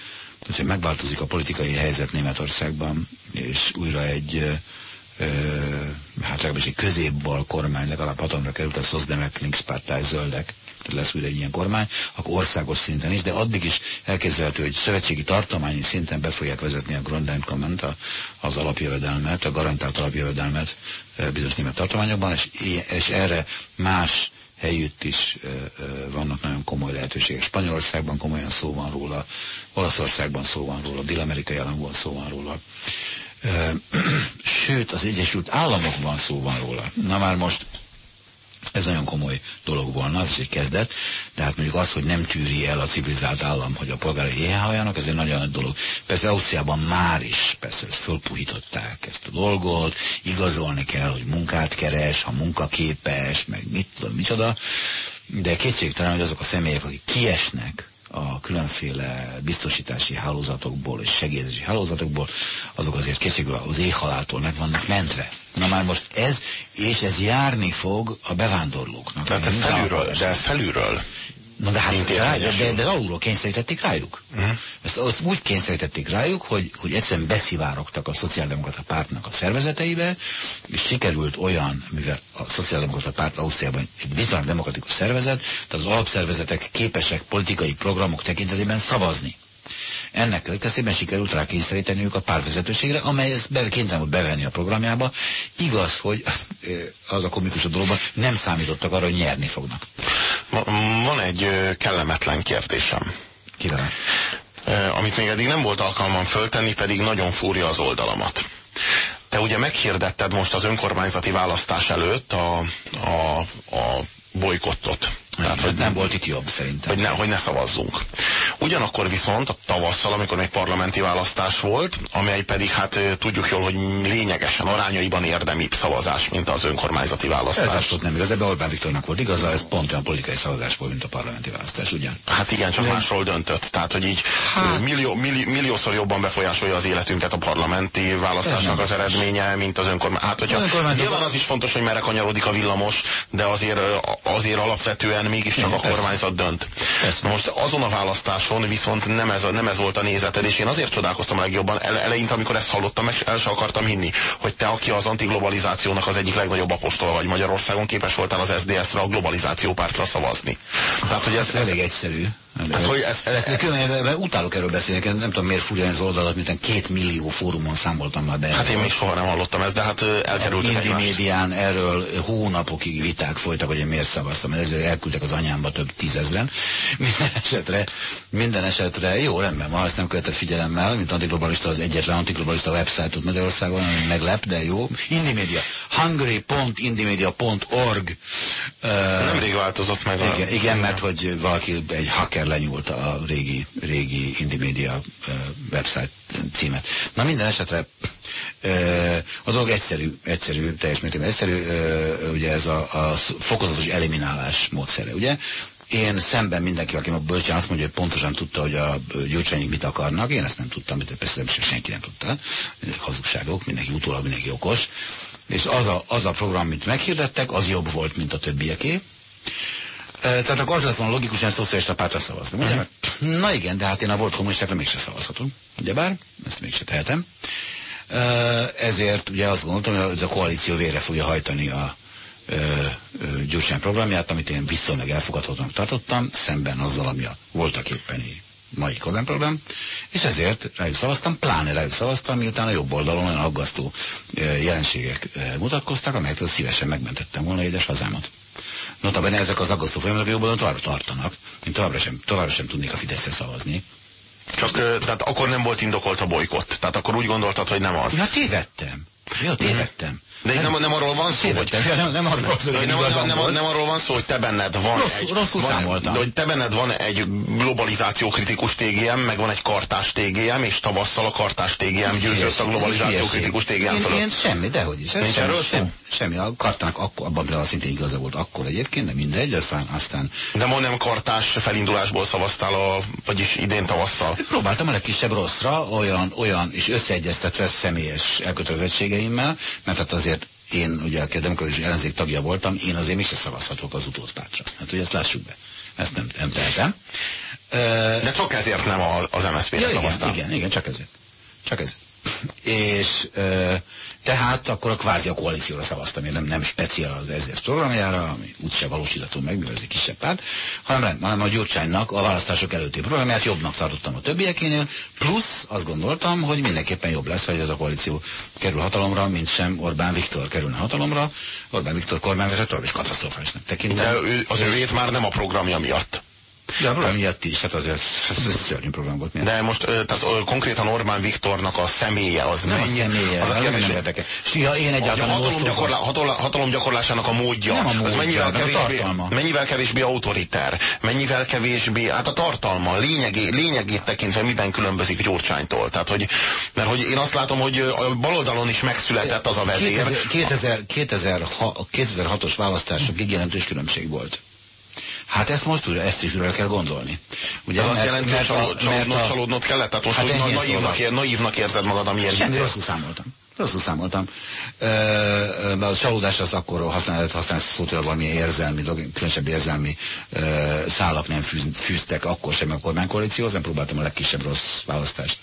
hogy megváltozik a politikai helyzet Németországban, és újra egy, hát legalábbis egy középbal kormány, legalább hatalomra került a Szozdemek, Linkspartei, Zöldek, lesz újra egy ilyen kormány, akkor országos szinten is, de addig is elképzelhető, hogy szövetségi tartományi szinten be fogják vezetni a Grundeinkomment, az alapjövedelmet, a garantált alapjövedelmet bizonyos német tartományokban, és, és erre más helyütt is vannak nagyon komoly lehetőségek. Spanyolországban komolyan szó van róla, Olaszországban szó van róla, Dél-Amerikai államban szó van róla. <clears throat> Sőt, az Egyesült Államokban szó van róla. Na már most ez nagyon komoly dolog volna, az is egy kezdet, de hát mondjuk az, hogy nem tűri el a civilizált állam, hogy a polgárai éhen ez egy nagyon nagy dolog. Persze Ausztriában már is, persze ezt fölpuhították ezt a dolgot, igazolni kell, hogy munkát keres, ha munkaképes, meg mit tudom, micsoda, de kétségtelen, hogy azok a személyek, akik kiesnek a különféle biztosítási hálózatokból és segélyezési hálózatokból, azok azért készségül az éjhaláltól meg vannak mentve. Na már most ez, és ez járni fog a bevándorlóknak. Tehát ez felülről, de ez felülről. Na de hát rá, de, de alulról kényszerítették rájuk. Uh-huh. Ezt, azt úgy kényszerítették rájuk, hogy, hogy egyszerűen beszivárogtak a szociáldemokrata pártnak a szervezeteibe, és sikerült olyan, mivel a szociáldemokrata párt Ausztriában egy viszonylag demokratikus szervezet, tehát az alapszervezetek képesek politikai programok tekintetében szavazni. Ennek következtében sikerült rá kényszeríteniük a párvezetőségre, amely ezt be, kénytelen volt bevenni a programjába. Igaz, hogy az a komikus a dologban nem számítottak arra, hogy nyerni fognak. Van egy kellemetlen kérdésem. Kivel? Amit még eddig nem volt alkalmam föltenni, pedig nagyon fúrja az oldalamat. Te ugye meghirdetted most az önkormányzati választás előtt a, a, a bolykottot. Tehát, hogy nem volt itt jobb szerintem. Hogy ne, hogy ne szavazzunk. Ugyanakkor viszont a tavasszal, amikor még parlamenti választás volt, amely pedig hát tudjuk jól, hogy lényegesen arányaiban érdemibb szavazás, mint az önkormányzati választás. Ez abszolút nem igaz, ebben Orbán Viktornak volt igaza, ez pont olyan politikai szavazás volt, mint a parlamenti választás, ugyan? Hát igen, csak nem. másról döntött. Tehát, hogy így hát. millió, milli, milliószor jobban befolyásolja az életünket a parlamenti választásnak az eredménye, mint az önkormányzat. Hát, hogyha önkormányzat... nyilván az is fontos, hogy merre kanyarodik a villamos, de azért, azért alapvetően mégiscsak a kormányzat dönt. Most azon a választás választáson viszont nem ez, nem ez volt a nézeted, és én azért csodálkoztam a legjobban ele, eleinte, amikor ezt hallottam, és el sem akartam hinni, hogy te, aki az antiglobalizációnak az egyik legnagyobb apostola vagy Magyarországon, képes voltál az SDS-re, a globalizáció pártra szavazni. Tehát, hogy ez, ez elég egyszerű. Ez, hogy ez, ez, ez, ez, utálok erről beszélni, nem tudom miért furja az oldalat, mint két millió fórumon számoltam már be. Hát én még soha nem hallottam ezt, de hát elkerültük Indi médián erről hónapokig viták folytak, hogy én miért szavaztam, ezért elküldtek az anyámba több tízezren. Minden esetre, minden esetre, jó, rendben van, ezt nem követett figyelemmel, mint antiglobalista az egyetlen antiglobalista website-ot Magyarországon, ami meglep, de jó. Indi média, hungary.indimedia.org Nemrég változott meg. Igen, igen, mert hogy valaki, egy hacker lenyúlt a régi, régi Indimedia website címet. Na minden esetre a dolog egyszerű, egyszerű, teljes mértékben egyszerű, ugye ez a, a fokozatos eliminálás módszere, ugye? Én szemben mindenki, aki a bölcsön azt mondja, hogy pontosan tudta, hogy a gyurcsányik mit akarnak, én ezt nem tudtam, de persze nem, senki nem tudta. Hazugságok, mindenki utólag, mindenki okos. És az a, az a program, amit meghirdettek, az jobb volt, mint a többieké. Tehát akkor az lett volna logikusan szocialista pártra szavazni. Ugye? Uh-huh. Na igen, de hát én a volt kommunistákra mégse szavazhatom. Ugyebár, ezt mégse tehetem. Ezért ugye azt gondoltam, hogy ez a koalíció vére fogja hajtani a Gyurcsány programját, amit én viszonylag elfogadhatónak tartottam, szemben azzal, ami a voltak éppeni mai kormányprogram, és ezért rájuk szavaztam, pláne rájuk szavaztam, miután a jobb oldalon olyan aggasztó jelenségek mutatkoztak, amelyektől szívesen megmentettem volna édes hazámat. Notabene ezek az aggasztó folyamatok jobb oldalon tovább tartanak. Én továbbra sem, továbbra sem tudnék a Fideszre szavazni. Csak, tehát akkor nem volt indokolt a bolykott. Tehát akkor úgy gondoltad, hogy nem az. Ja, tévedtem. Ja, tévedtem. De itt nem, nem arról van szó, hogy... Nem, nem, arról van szó, hogy nem, nem, nem, nem arról van szó, hogy te benned van Rossz, egy... Rosszul van, számoltam. De hogy te benned van egy globalizáció kritikus TGM, meg van egy kartás TGM, és tavasszal a kartás TGM győzött a globalizáció kritikus TGM fölött. Én semmi, dehogy is. Nincs erről semmi, semmi. A kartának akkor, abban például szintén igaza volt akkor egyébként, de mindegy, aztán... aztán... De ma nem kartás felindulásból szavaztál, a, vagyis idén tavasszal. Próbáltam a legkisebb rosszra, olyan, olyan, és összeegyeztetve személyes elkötelezettségeimmel, mert hát azért én ugye a demokratikus ellenzék tagja voltam, én azért mégse szavazhatok az utódpártra. Hát ugye ezt lássuk be. Ezt nem, nem tehetem. De csak ezért nem az MSZP-re ja, szavaztam. Igen, igen, igen, csak ezért. Csak ezért. <laughs> És tehát akkor a kvázi a koalícióra szavaztam, én nem, nem speciál az SZDSZ programjára, ami úgyse valósítható meg, mivel ez egy kisebb párt, hanem, hanem a Gyurcsánynak a választások előtti programját jobbnak tartottam a többiekénél, plusz azt gondoltam, hogy mindenképpen jobb lesz, hogy ez a koalíció kerül hatalomra, mint sem Orbán Viktor kerülne hatalomra. Orbán Viktor kormányvezető, és katasztrofálisnak tekintem. De ő, az ővét már nem a programja miatt. De a program miatt is, hát az, az, az, szörnyű program volt. Miért? De most tehát konkrétan Orbán Viktornak a személye az nem, nem a személye, az a kérdés, nem érdekel. Ja, én egyáltalán a hatalom, gyakorlá, hatalom, hatalom gyakorlásának a módja, nem a módja az mennyivel kevésbé, mennyivel kevésbé autoriter, mennyivel kevésbé, hát a tartalma, lényegé, lényegét tekintve miben különbözik Gyurcsánytól. Tehát, hogy, mert hogy én azt látom, hogy a baloldalon is megszületett az a vezér. 2000, 2000, 2006-os választásokig jelentős különbség volt. Hát ezt most újra, ezt is újra kell gondolni. Ugye, Ez azt jelenti, hogy csalód, csalódnod, csalódnod kellett? Tehát most hát naívnak, ér, naívnak érzed magad, amiért Semmi rosszul számoltam. Rosszul számoltam. Uh, a csalódás az akkor használhat, használni szót, hogy valami érzelmi, különösebb érzelmi uh, szálak nem fűz, fűztek akkor sem a kormánykoalícióhoz, nem próbáltam a legkisebb rossz választást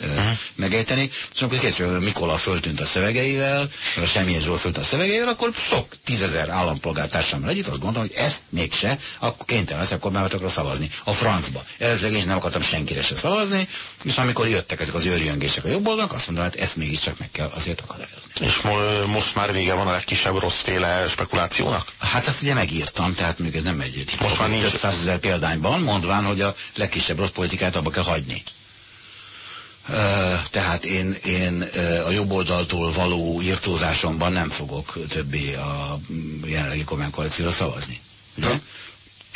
uh-huh. megejteni. És amikor később Mikola föltűnt a szövegeivel, Semmilyen Zsolt föltűnt a szövegeivel, akkor sok tízezer állampolgártársammal együtt azt gondolom, hogy ezt mégse, akkor kénytelen leszek kormányokra szavazni. A francba. Először én nem akartam senkire se szavazni, és amikor jöttek ezek az őrjöngések a jobb oldalak, azt mondom, hogy ezt mégiscsak meg kell azért akadályozni. És mo most már vége van a legkisebb rosszféle spekulációnak? Hát ezt ugye megírtam, tehát még ez nem egy most már nincs 500 ezer példányban, mondván, hogy a legkisebb rossz politikát abba kell hagyni tehát én, én a jobb oldaltól való írtózásomban nem fogok többé a jelenlegi kormánykoalícióra szavazni. Ugye?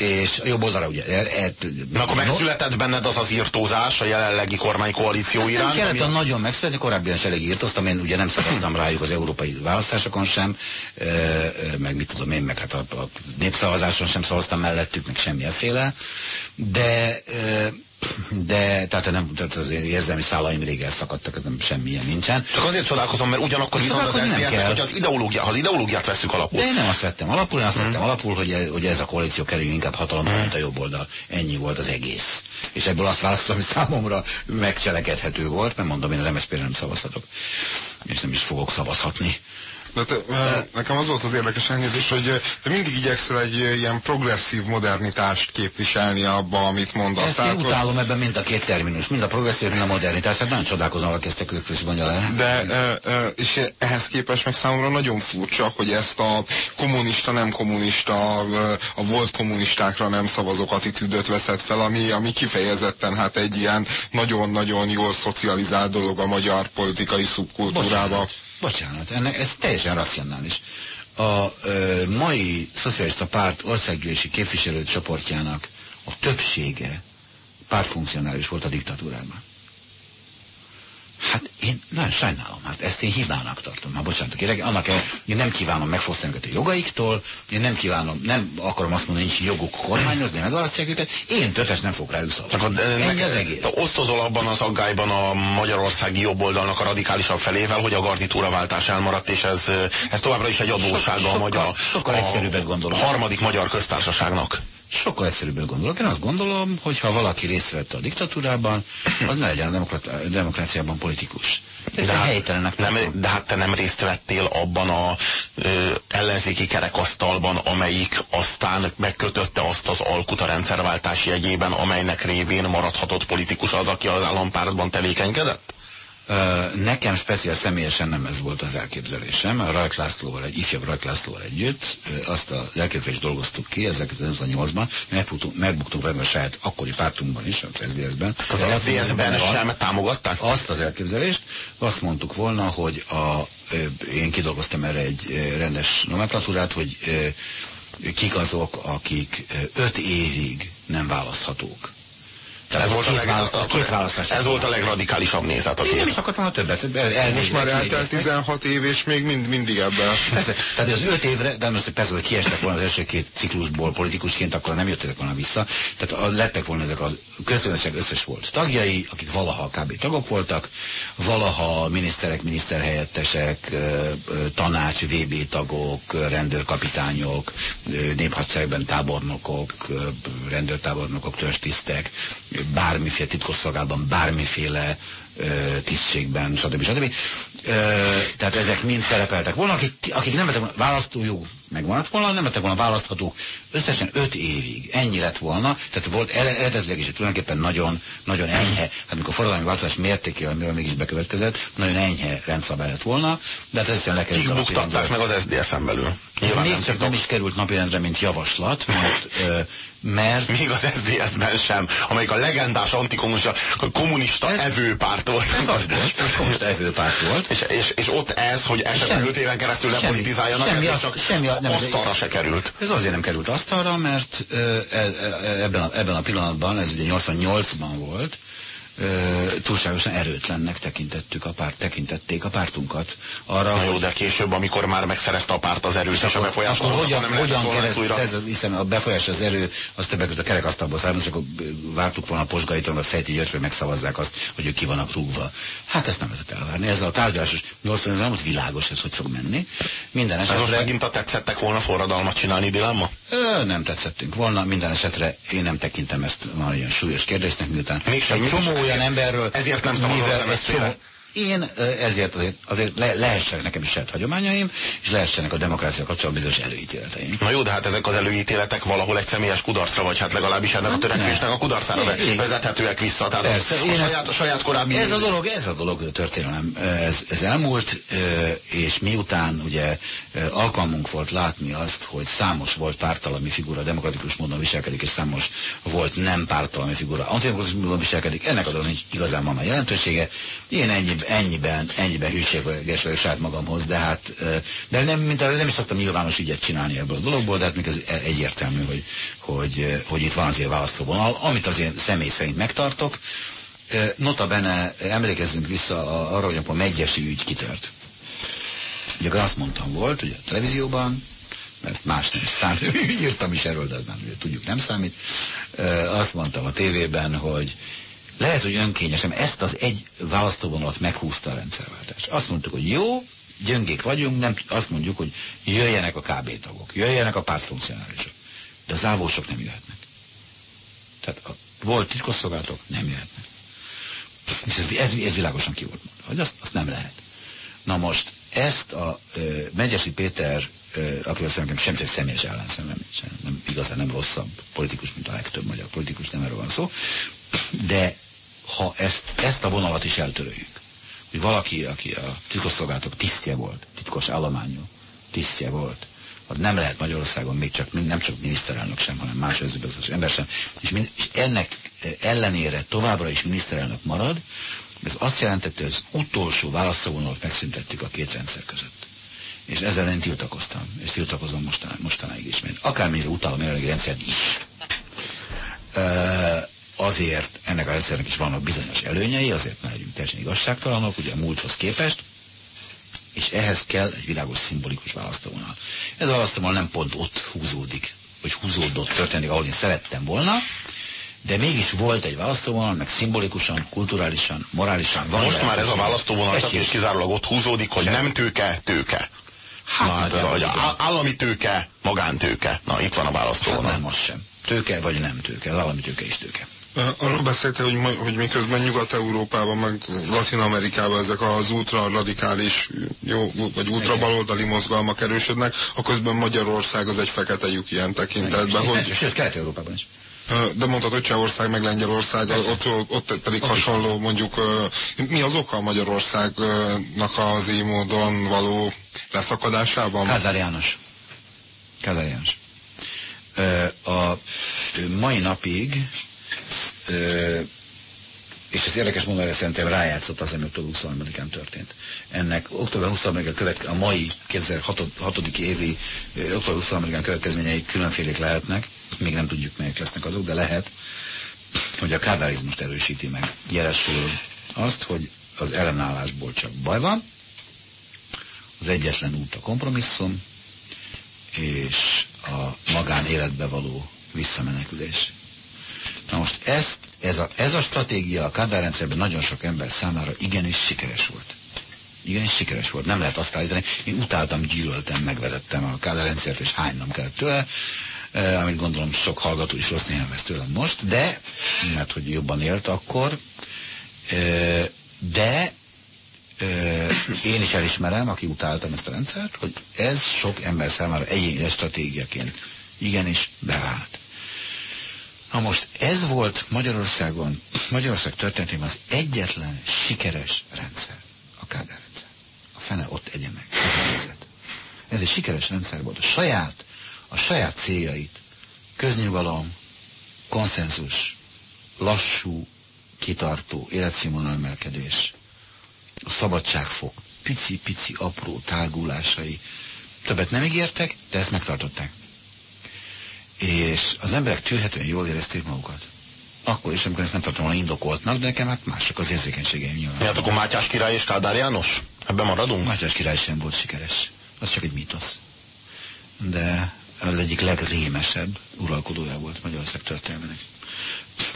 és a jobb oldalra ugye... E, e, Na akkor megszületett benned az az írtózás a jelenlegi kormánykoalíció iránt? Nem kellett ami... nagyon megszületni, korábban is elég írtoztam, én ugye nem szavaztam rájuk az európai választásokon sem, e, e, meg mit tudom én, meg hát a, a népszavazáson sem szavaztam mellettük, meg semmilyenféle, de e, de tehát, nem, tehát az érzelmi szálaim rég elszakadtak, ez nem semmilyen nincsen. Csak azért csodálkozom, mert ugyanakkor viszont az SZDSZ, hogy az ideológia, ha az ideológiát veszük alapul. De én nem azt vettem alapul, én azt hmm. vettem alapul, hogy, hogy ez a koalíció kerül inkább hatalomra, hmm. mint a jobb oldal. Ennyi volt az egész. És ebből azt választottam, hogy számomra megcselekedhető volt, mert mondom, én az MSZP-re nem szavazhatok. És nem is fogok szavazhatni. De te, nekem az volt az érdekes elnézés, hogy te mindig igyekszel egy ilyen progresszív modernitást képviselni abba, amit mondasz. Ezt én utálom hogy... ebben mind a két terminus, mind a progresszív, mind a modernitás. Hát nagyon csodálkozom, hogy ezt a is mondja le. De, és ehhez képest meg számomra nagyon furcsa, hogy ezt a kommunista, nem kommunista, a volt kommunistákra nem szavazók attitűdöt veszed fel, ami, ami kifejezetten hát egy ilyen nagyon-nagyon jól szocializált dolog a magyar politikai szubkultúrába. Bocsánat, ennek, ez teljesen racionális. A ö, mai szocialista párt országgyűlési képviselőcsoportjának a többsége pártfunkcionális volt a diktatúrában. Hát én nagyon sajnálom, hát ezt én hibának tartom. Hát bocsánat, kérek, annak el, én nem kívánom megfosztani őket a jogaiktól, én nem kívánom, nem akarom azt mondani, hogy nincs joguk kormányozni, megválasztják őket, én tötes nem fogok rájuk szavazni. Ennyi az egész. Te osztozol abban az aggályban a magyarországi jobboldalnak a radikálisabb felével, hogy a garnitúraváltás elmaradt, és ez, ez továbbra is egy adóssága sokkal, a, magyar, sokkal egyszerűbbet gondolom. a harmadik magyar köztársaságnak. Sokkal egyszerűbből gondolok. Én azt gondolom, hogy ha valaki részt vett a diktatúrában, az ne legyen a demokráciában politikus. Ez de, hát, nem, de hát te nem részt vettél abban a ö, ellenzéki kerekasztalban, amelyik aztán megkötötte azt az alkut a rendszerváltás jegyében, amelynek révén maradhatott politikus az, aki az állampártban tevékenykedett? Nekem speciál személyesen nem ez volt az elképzelésem. A Rajk Lászlóval, egy ifjabb Rajk Lászlóval együtt azt az elképzelést dolgoztuk ki 1988-ban, megbuktunk, megbuktunk vele a saját akkori pártunkban is, a SZDSZ-ben. Az SZDSZ-ben sem támogatták? Azt az elképzelést, azt mondtuk volna, hogy a, én kidolgoztam erre egy rendes nomenklatúrát, hogy kik azok, akik öt évig nem választhatók tehát ez, volt a, legválaszt, az két választás. Ez volt a legradikálisabb nézet. Én nem is akartam a többet. Most már eltelt 16 év, és még mind, mindig ebben. Persze, tehát az 5 évre, de most persze, hogy kiestek volna az első két ciklusból politikusként, akkor nem jöttek volna vissza. Tehát a, lettek volna ezek a közönösség összes volt tagjai, akik valaha kb. tagok voltak, valaha miniszterek, miniszterhelyettesek, tanács, VB tagok, rendőrkapitányok, néphadseregben tábornokok, rendőrtábornokok, törstisztek, bármiféle titkosszolgálatban, bármiféle tisztségben, stb. stb. Tehát ezek mind szerepeltek volna, akik, akik nem vettek volna választójog, megmaradt volna, nem lettek volna választhatók összesen öt évig. Ennyi lett volna, tehát volt eredetileg is tulajdonképpen nagyon, nagyon enyhe, hát amikor a forradalmi változás mértékével, miről mégis bekövetkezett, nagyon enyhe rendszabály lett volna, de hát egyszerűen lekerült. Kik buktatták meg az SZDSZ-en belül? Ez még csak nem is került napirendre, mint javaslat, mert mert... Még az SZDSZ-ben sem, amelyik a legendás antikommunista kommunista ez, evőpárt volt. Ez az volt, ez kommunista evőpárt volt. És, és, és ott ez, hogy esetleg 5 éven keresztül lepolitizáljanak, semmi, ez csak semmi, nem, asztalra se került. Ez azért nem került asztalra, mert e, e, ebben, a, ebben a pillanatban, ez ugye 88-ban volt, túlságosan erőtlennek tekintettük a párt, tekintették a pártunkat. Arra, Na jó, hogy... de később, amikor már megszerezte a párt az erőt és, a befolyást, akkor hogyan, nem hogyan keresztül, hiszen a befolyás az erő, az többek között a kerekasztalból származik, akkor vártuk volna a posgaitól, a fejti györgyre megszavazzák azt, hogy ők ki vannak rúgva. Hát ezt nem lehetett elvárni. Ez a tárgyalásos 80 nem volt világos, ez hogy fog menni. Minden esetre... Ez most megint a tetszettek volna forradalmat csinálni dilemma? Ö, nem tetszettünk volna, minden esetre én nem tekintem ezt már ilyen súlyos kérdésnek, miután Még egy csomó olyan emberről... Ezért nem szabad az én ezért azért, azért le, lehessenek nekem is saját hagyományaim, és lehessenek a demokrácia kapcsolatban bizonyos előítéleteim. Na jó, de hát ezek az előítéletek valahol egy személyes kudarcra, vagy hát legalábbis ennek a törekvésnek a kudarcára ne, vezethetőek vissza. Tehát Persze, a, a, saját, a saját korábbi... Ez a dolog, ez a dolog történelem. Ez, ez elmúlt, és miután ugye alkalmunk volt látni azt, hogy számos volt pártalami figura demokratikus módon viselkedik, és számos volt nem pártalami figura antidemokratikus módon viselkedik, ennek a dolog nincs igazán ma jelentősége. Én ennyi ennyiben, ennyiben hűséges vagyok saját magamhoz, de hát, de nem, mint, nem is szoktam nyilvános ügyet csinálni ebből a dologból, de hát még ez egyértelmű, hogy, hogy, hogy itt van azért választóvonal, amit azért személy szerint megtartok. Nota bene, emlékezzünk vissza arra, hogy akkor megyesi ügy kitört. Ugye azt mondtam volt, hogy a televízióban, mert más nem számít. <laughs> Írtam is erről, de már tudjuk nem számít. Azt mondtam a tévében, hogy lehet, hogy önkényesen ezt az egy választóvonalat meghúzta a rendszerváltás. Azt mondtuk, hogy jó, gyöngék vagyunk, nem, azt mondjuk, hogy jöjjenek a KB tagok, jöjjenek a pártfunkcionálisok. De az ávósok nem jöhetnek. Tehát a volt titkosszolgálatok nem jöhetnek. És ez, ez, ez világosan ki volt mondva, hogy azt, azt nem lehet. Na most ezt a e, Megyesi Péter, e, akivel szerintem semmiféle személyes ellenszemem, nem igazán nem rosszabb politikus, mint a legtöbb magyar politikus, nem erről van szó, de ha ezt, ezt a vonalat is eltöröljük, hogy valaki, aki a titkosszolgálatok tisztje volt, titkos állományú tisztje volt, az nem lehet Magyarországon még csak, nem csak miniszterelnök sem, hanem más özőbiztos ember sem, és, és ennek ellenére továbbra is miniszterelnök marad, ez azt jelentette, hogy az utolsó válaszszóvonalat megszüntettük a két rendszer között. És ezzel én tiltakoztam, és tiltakozom mostan, mostanáig is, mert akármilyen utálom jelenlegi rendszert is. E, azért ennek a rendszernek is vannak bizonyos előnyei, azért ne legyünk teljesen igazságtalanok, ugye a múlthoz képest, és ehhez kell egy világos szimbolikus választóvonal. Ez a választóvonal nem pont ott húzódik, vagy húzódott történik, ahol én szerettem volna, de mégis volt egy választóvonal, meg szimbolikusan, kulturálisan, morálisan. Van Most már ez a választóvonal csak és kizárólag ott húzódik, hogy Sem. nem tőke, tőke. Hát, Na, hát ez a, állami tőke, magántőke. Na, itt van a választóvonal. Hát nem, most sem. Tőke vagy nem tőke, az állami tőke is tőke. Arról beszélte, hogy, hogy miközben Nyugat-Európában, meg Latin-Amerikában ezek az ultra-radikális, jó, vagy ultra-baloldali mozgalmak erősödnek, közben Magyarország az egy fekete lyuk ilyen tekintetben. Hogy... Sőt, Kelet-Európában is. De mondtad, hogy Csehország, meg Lengyelország, ott, ott pedig ott hasonló, mondjuk, mi az oka Magyarországnak az így módon való leszakadásában? Kádár János. Kádár János. A mai napig és ez érdekes mondani, szerintem rájátszott az, ami október 23-án történt. Ennek október 23-án követ, a mai 2006. évi október 23-án következményei különfélék lehetnek, még nem tudjuk melyek lesznek azok, de lehet, hogy a kádárizmust erősíti meg. Jelesül azt, hogy az ellenállásból csak baj van, az egyetlen út a kompromisszum, és a magánéletbe való visszamenekülés. Na most ezt, ez, a, ez a stratégia a Kádár rendszerben nagyon sok ember számára igenis sikeres volt. Igenis sikeres volt, nem lehet azt állítani. Én utáltam, gyűlöltem, megvedettem a Kádár rendszert, és hánynom kellett tőle, eh, amit gondolom sok hallgató is rossz néhány vesz tőlem most, de, mert hogy jobban élt akkor, eh, de eh, én is elismerem, aki utáltam ezt a rendszert, hogy ez sok ember számára egyéni stratégiaként igenis bevált. Na most ez volt Magyarországon, Magyarország történetében az egyetlen sikeres rendszer, a Kádár rendszer. A fene ott egye meg, ez, egy sikeres rendszer volt. A saját, a saját céljait, köznyugalom, konszenzus, lassú, kitartó, életszínvonal emelkedés, a szabadságfok, pici-pici, apró tágulásai. Többet nem ígértek, de ezt megtartották és az emberek tűrhetően jól érezték magukat. Akkor is, amikor ezt nem tartom volna indokoltnak, de nekem hát mások az érzékenységeim nyilván. Hát akkor Mátyás király és Kádár János? Ebben maradunk? Mátyás király sem volt sikeres. Az csak egy mítosz. De az egyik legrémesebb uralkodója volt Magyarország történelmének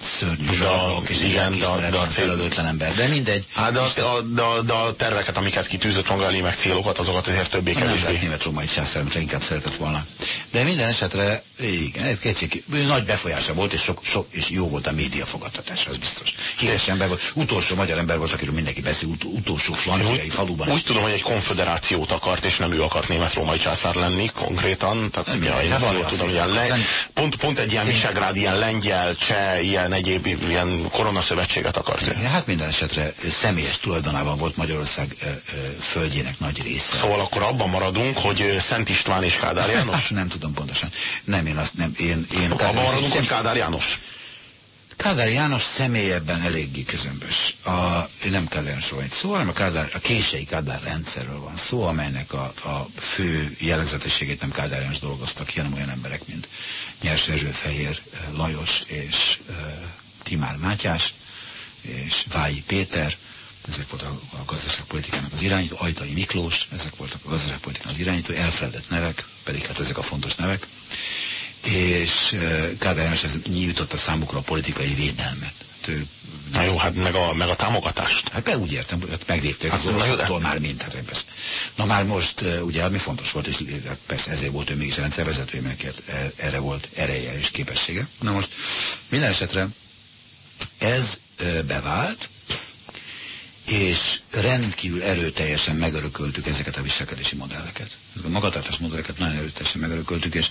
szörnyű zsarnok, és igen, de, de a felelőtlen ember. De mindegy. Hát de, a, de, a, de, a, terveket, amiket kitűzött maga elé, meg célokat, azokat azért többé kevésbé. Nem német római amit inkább szeretett volna. De minden esetre, igen, kétség, nagy befolyása volt, és, sok, sok, és jó volt a média fogadtatása, az biztos. Híres ember volt, utolsó magyar ember volt, akiről mindenki beszél, ut utolsó flandriai faluban. Úgy tudom, hogy egy konfederációt akart, és nem ő akart német-római császár lenni konkrétan. Tehát, nem, ja, én azt tudom, ilyen pont, pont egy ilyen visegrád, ilyen lengyel, cseh, ilyen egyéb ilyen koronaszövetséget akart. Igen, hát minden esetre személyes tulajdonában volt Magyarország ö, ö, földjének nagy része. Szóval akkor abban maradunk, hogy Szent István és Kádár <laughs> János? nem tudom pontosan. Nem, én azt nem. Én, én abban maradunk, hogy Kádár János? Kádár János személyebben eléggé közömbös. A, nem Kádár Jánosról van szó, hanem a, Kádár, a kései Kádár rendszerről van szó, amelynek a, a fő jellegzetességét nem Kádár János dolgoztak ki, hanem olyan emberek, mint Nyers Rezső Fehér, Lajos és uh, Timár Mátyás és Vályi Péter, ezek volt a, gazdaságpolitikának az irányító, Ajtai Miklós, ezek voltak a gazdaságpolitikán az irányító, elfeledett nevek, pedig hát ezek a fontos nevek, és Kádár János ez nyújtotta számukra a politikai védelmet. Hát, Na jó, hát meg a, meg a támogatást. Hát be úgy értem, hogy hát meglépték hát, az oroszoktól már mind. Hát persze. Na már most ugye mi fontos volt, és hát persze ezért volt ő mégis a rendszervezető, mert e, erre volt ereje és képessége. Na most minden esetre ez bevált, és rendkívül erőteljesen megörököltük ezeket a viselkedési modelleket. A magatartás modelleket nagyon erőteljesen megörököltük, és,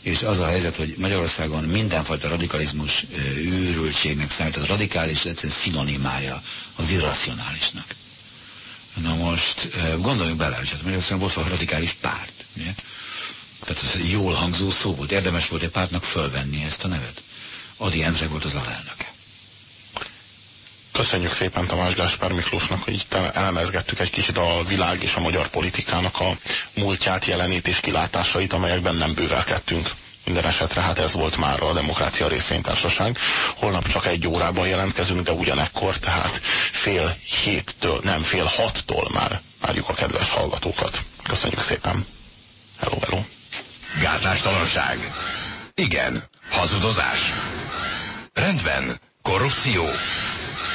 és az a helyzet, hogy Magyarországon mindenfajta radikalizmus őrültségnek számít, a radikális egyszerűen szinonimája az irracionálisnak. Na most gondoljunk bele, hogy hát Magyarországon volt a radikális párt. Ugye? Tehát ez jól hangzó szó volt, érdemes volt egy pártnak fölvenni ezt a nevet. Adi Endre volt az alelnöke. Köszönjük szépen Tamás Gáspár Miklósnak, hogy itt elemezgettük egy kicsit a világ és a magyar politikának a múltját, jelenét és kilátásait, amelyekben nem bővelkedtünk. Minden esetre hát ez volt már a Demokrácia Részvénytársaság. Holnap csak egy órában jelentkezünk, de ugyanekkor, tehát fél héttől, nem fél hattól már várjuk a kedves hallgatókat. Köszönjük szépen. Hello, hello. Gátlástalanság. Igen. Hazudozás. Rendben. Korrupció.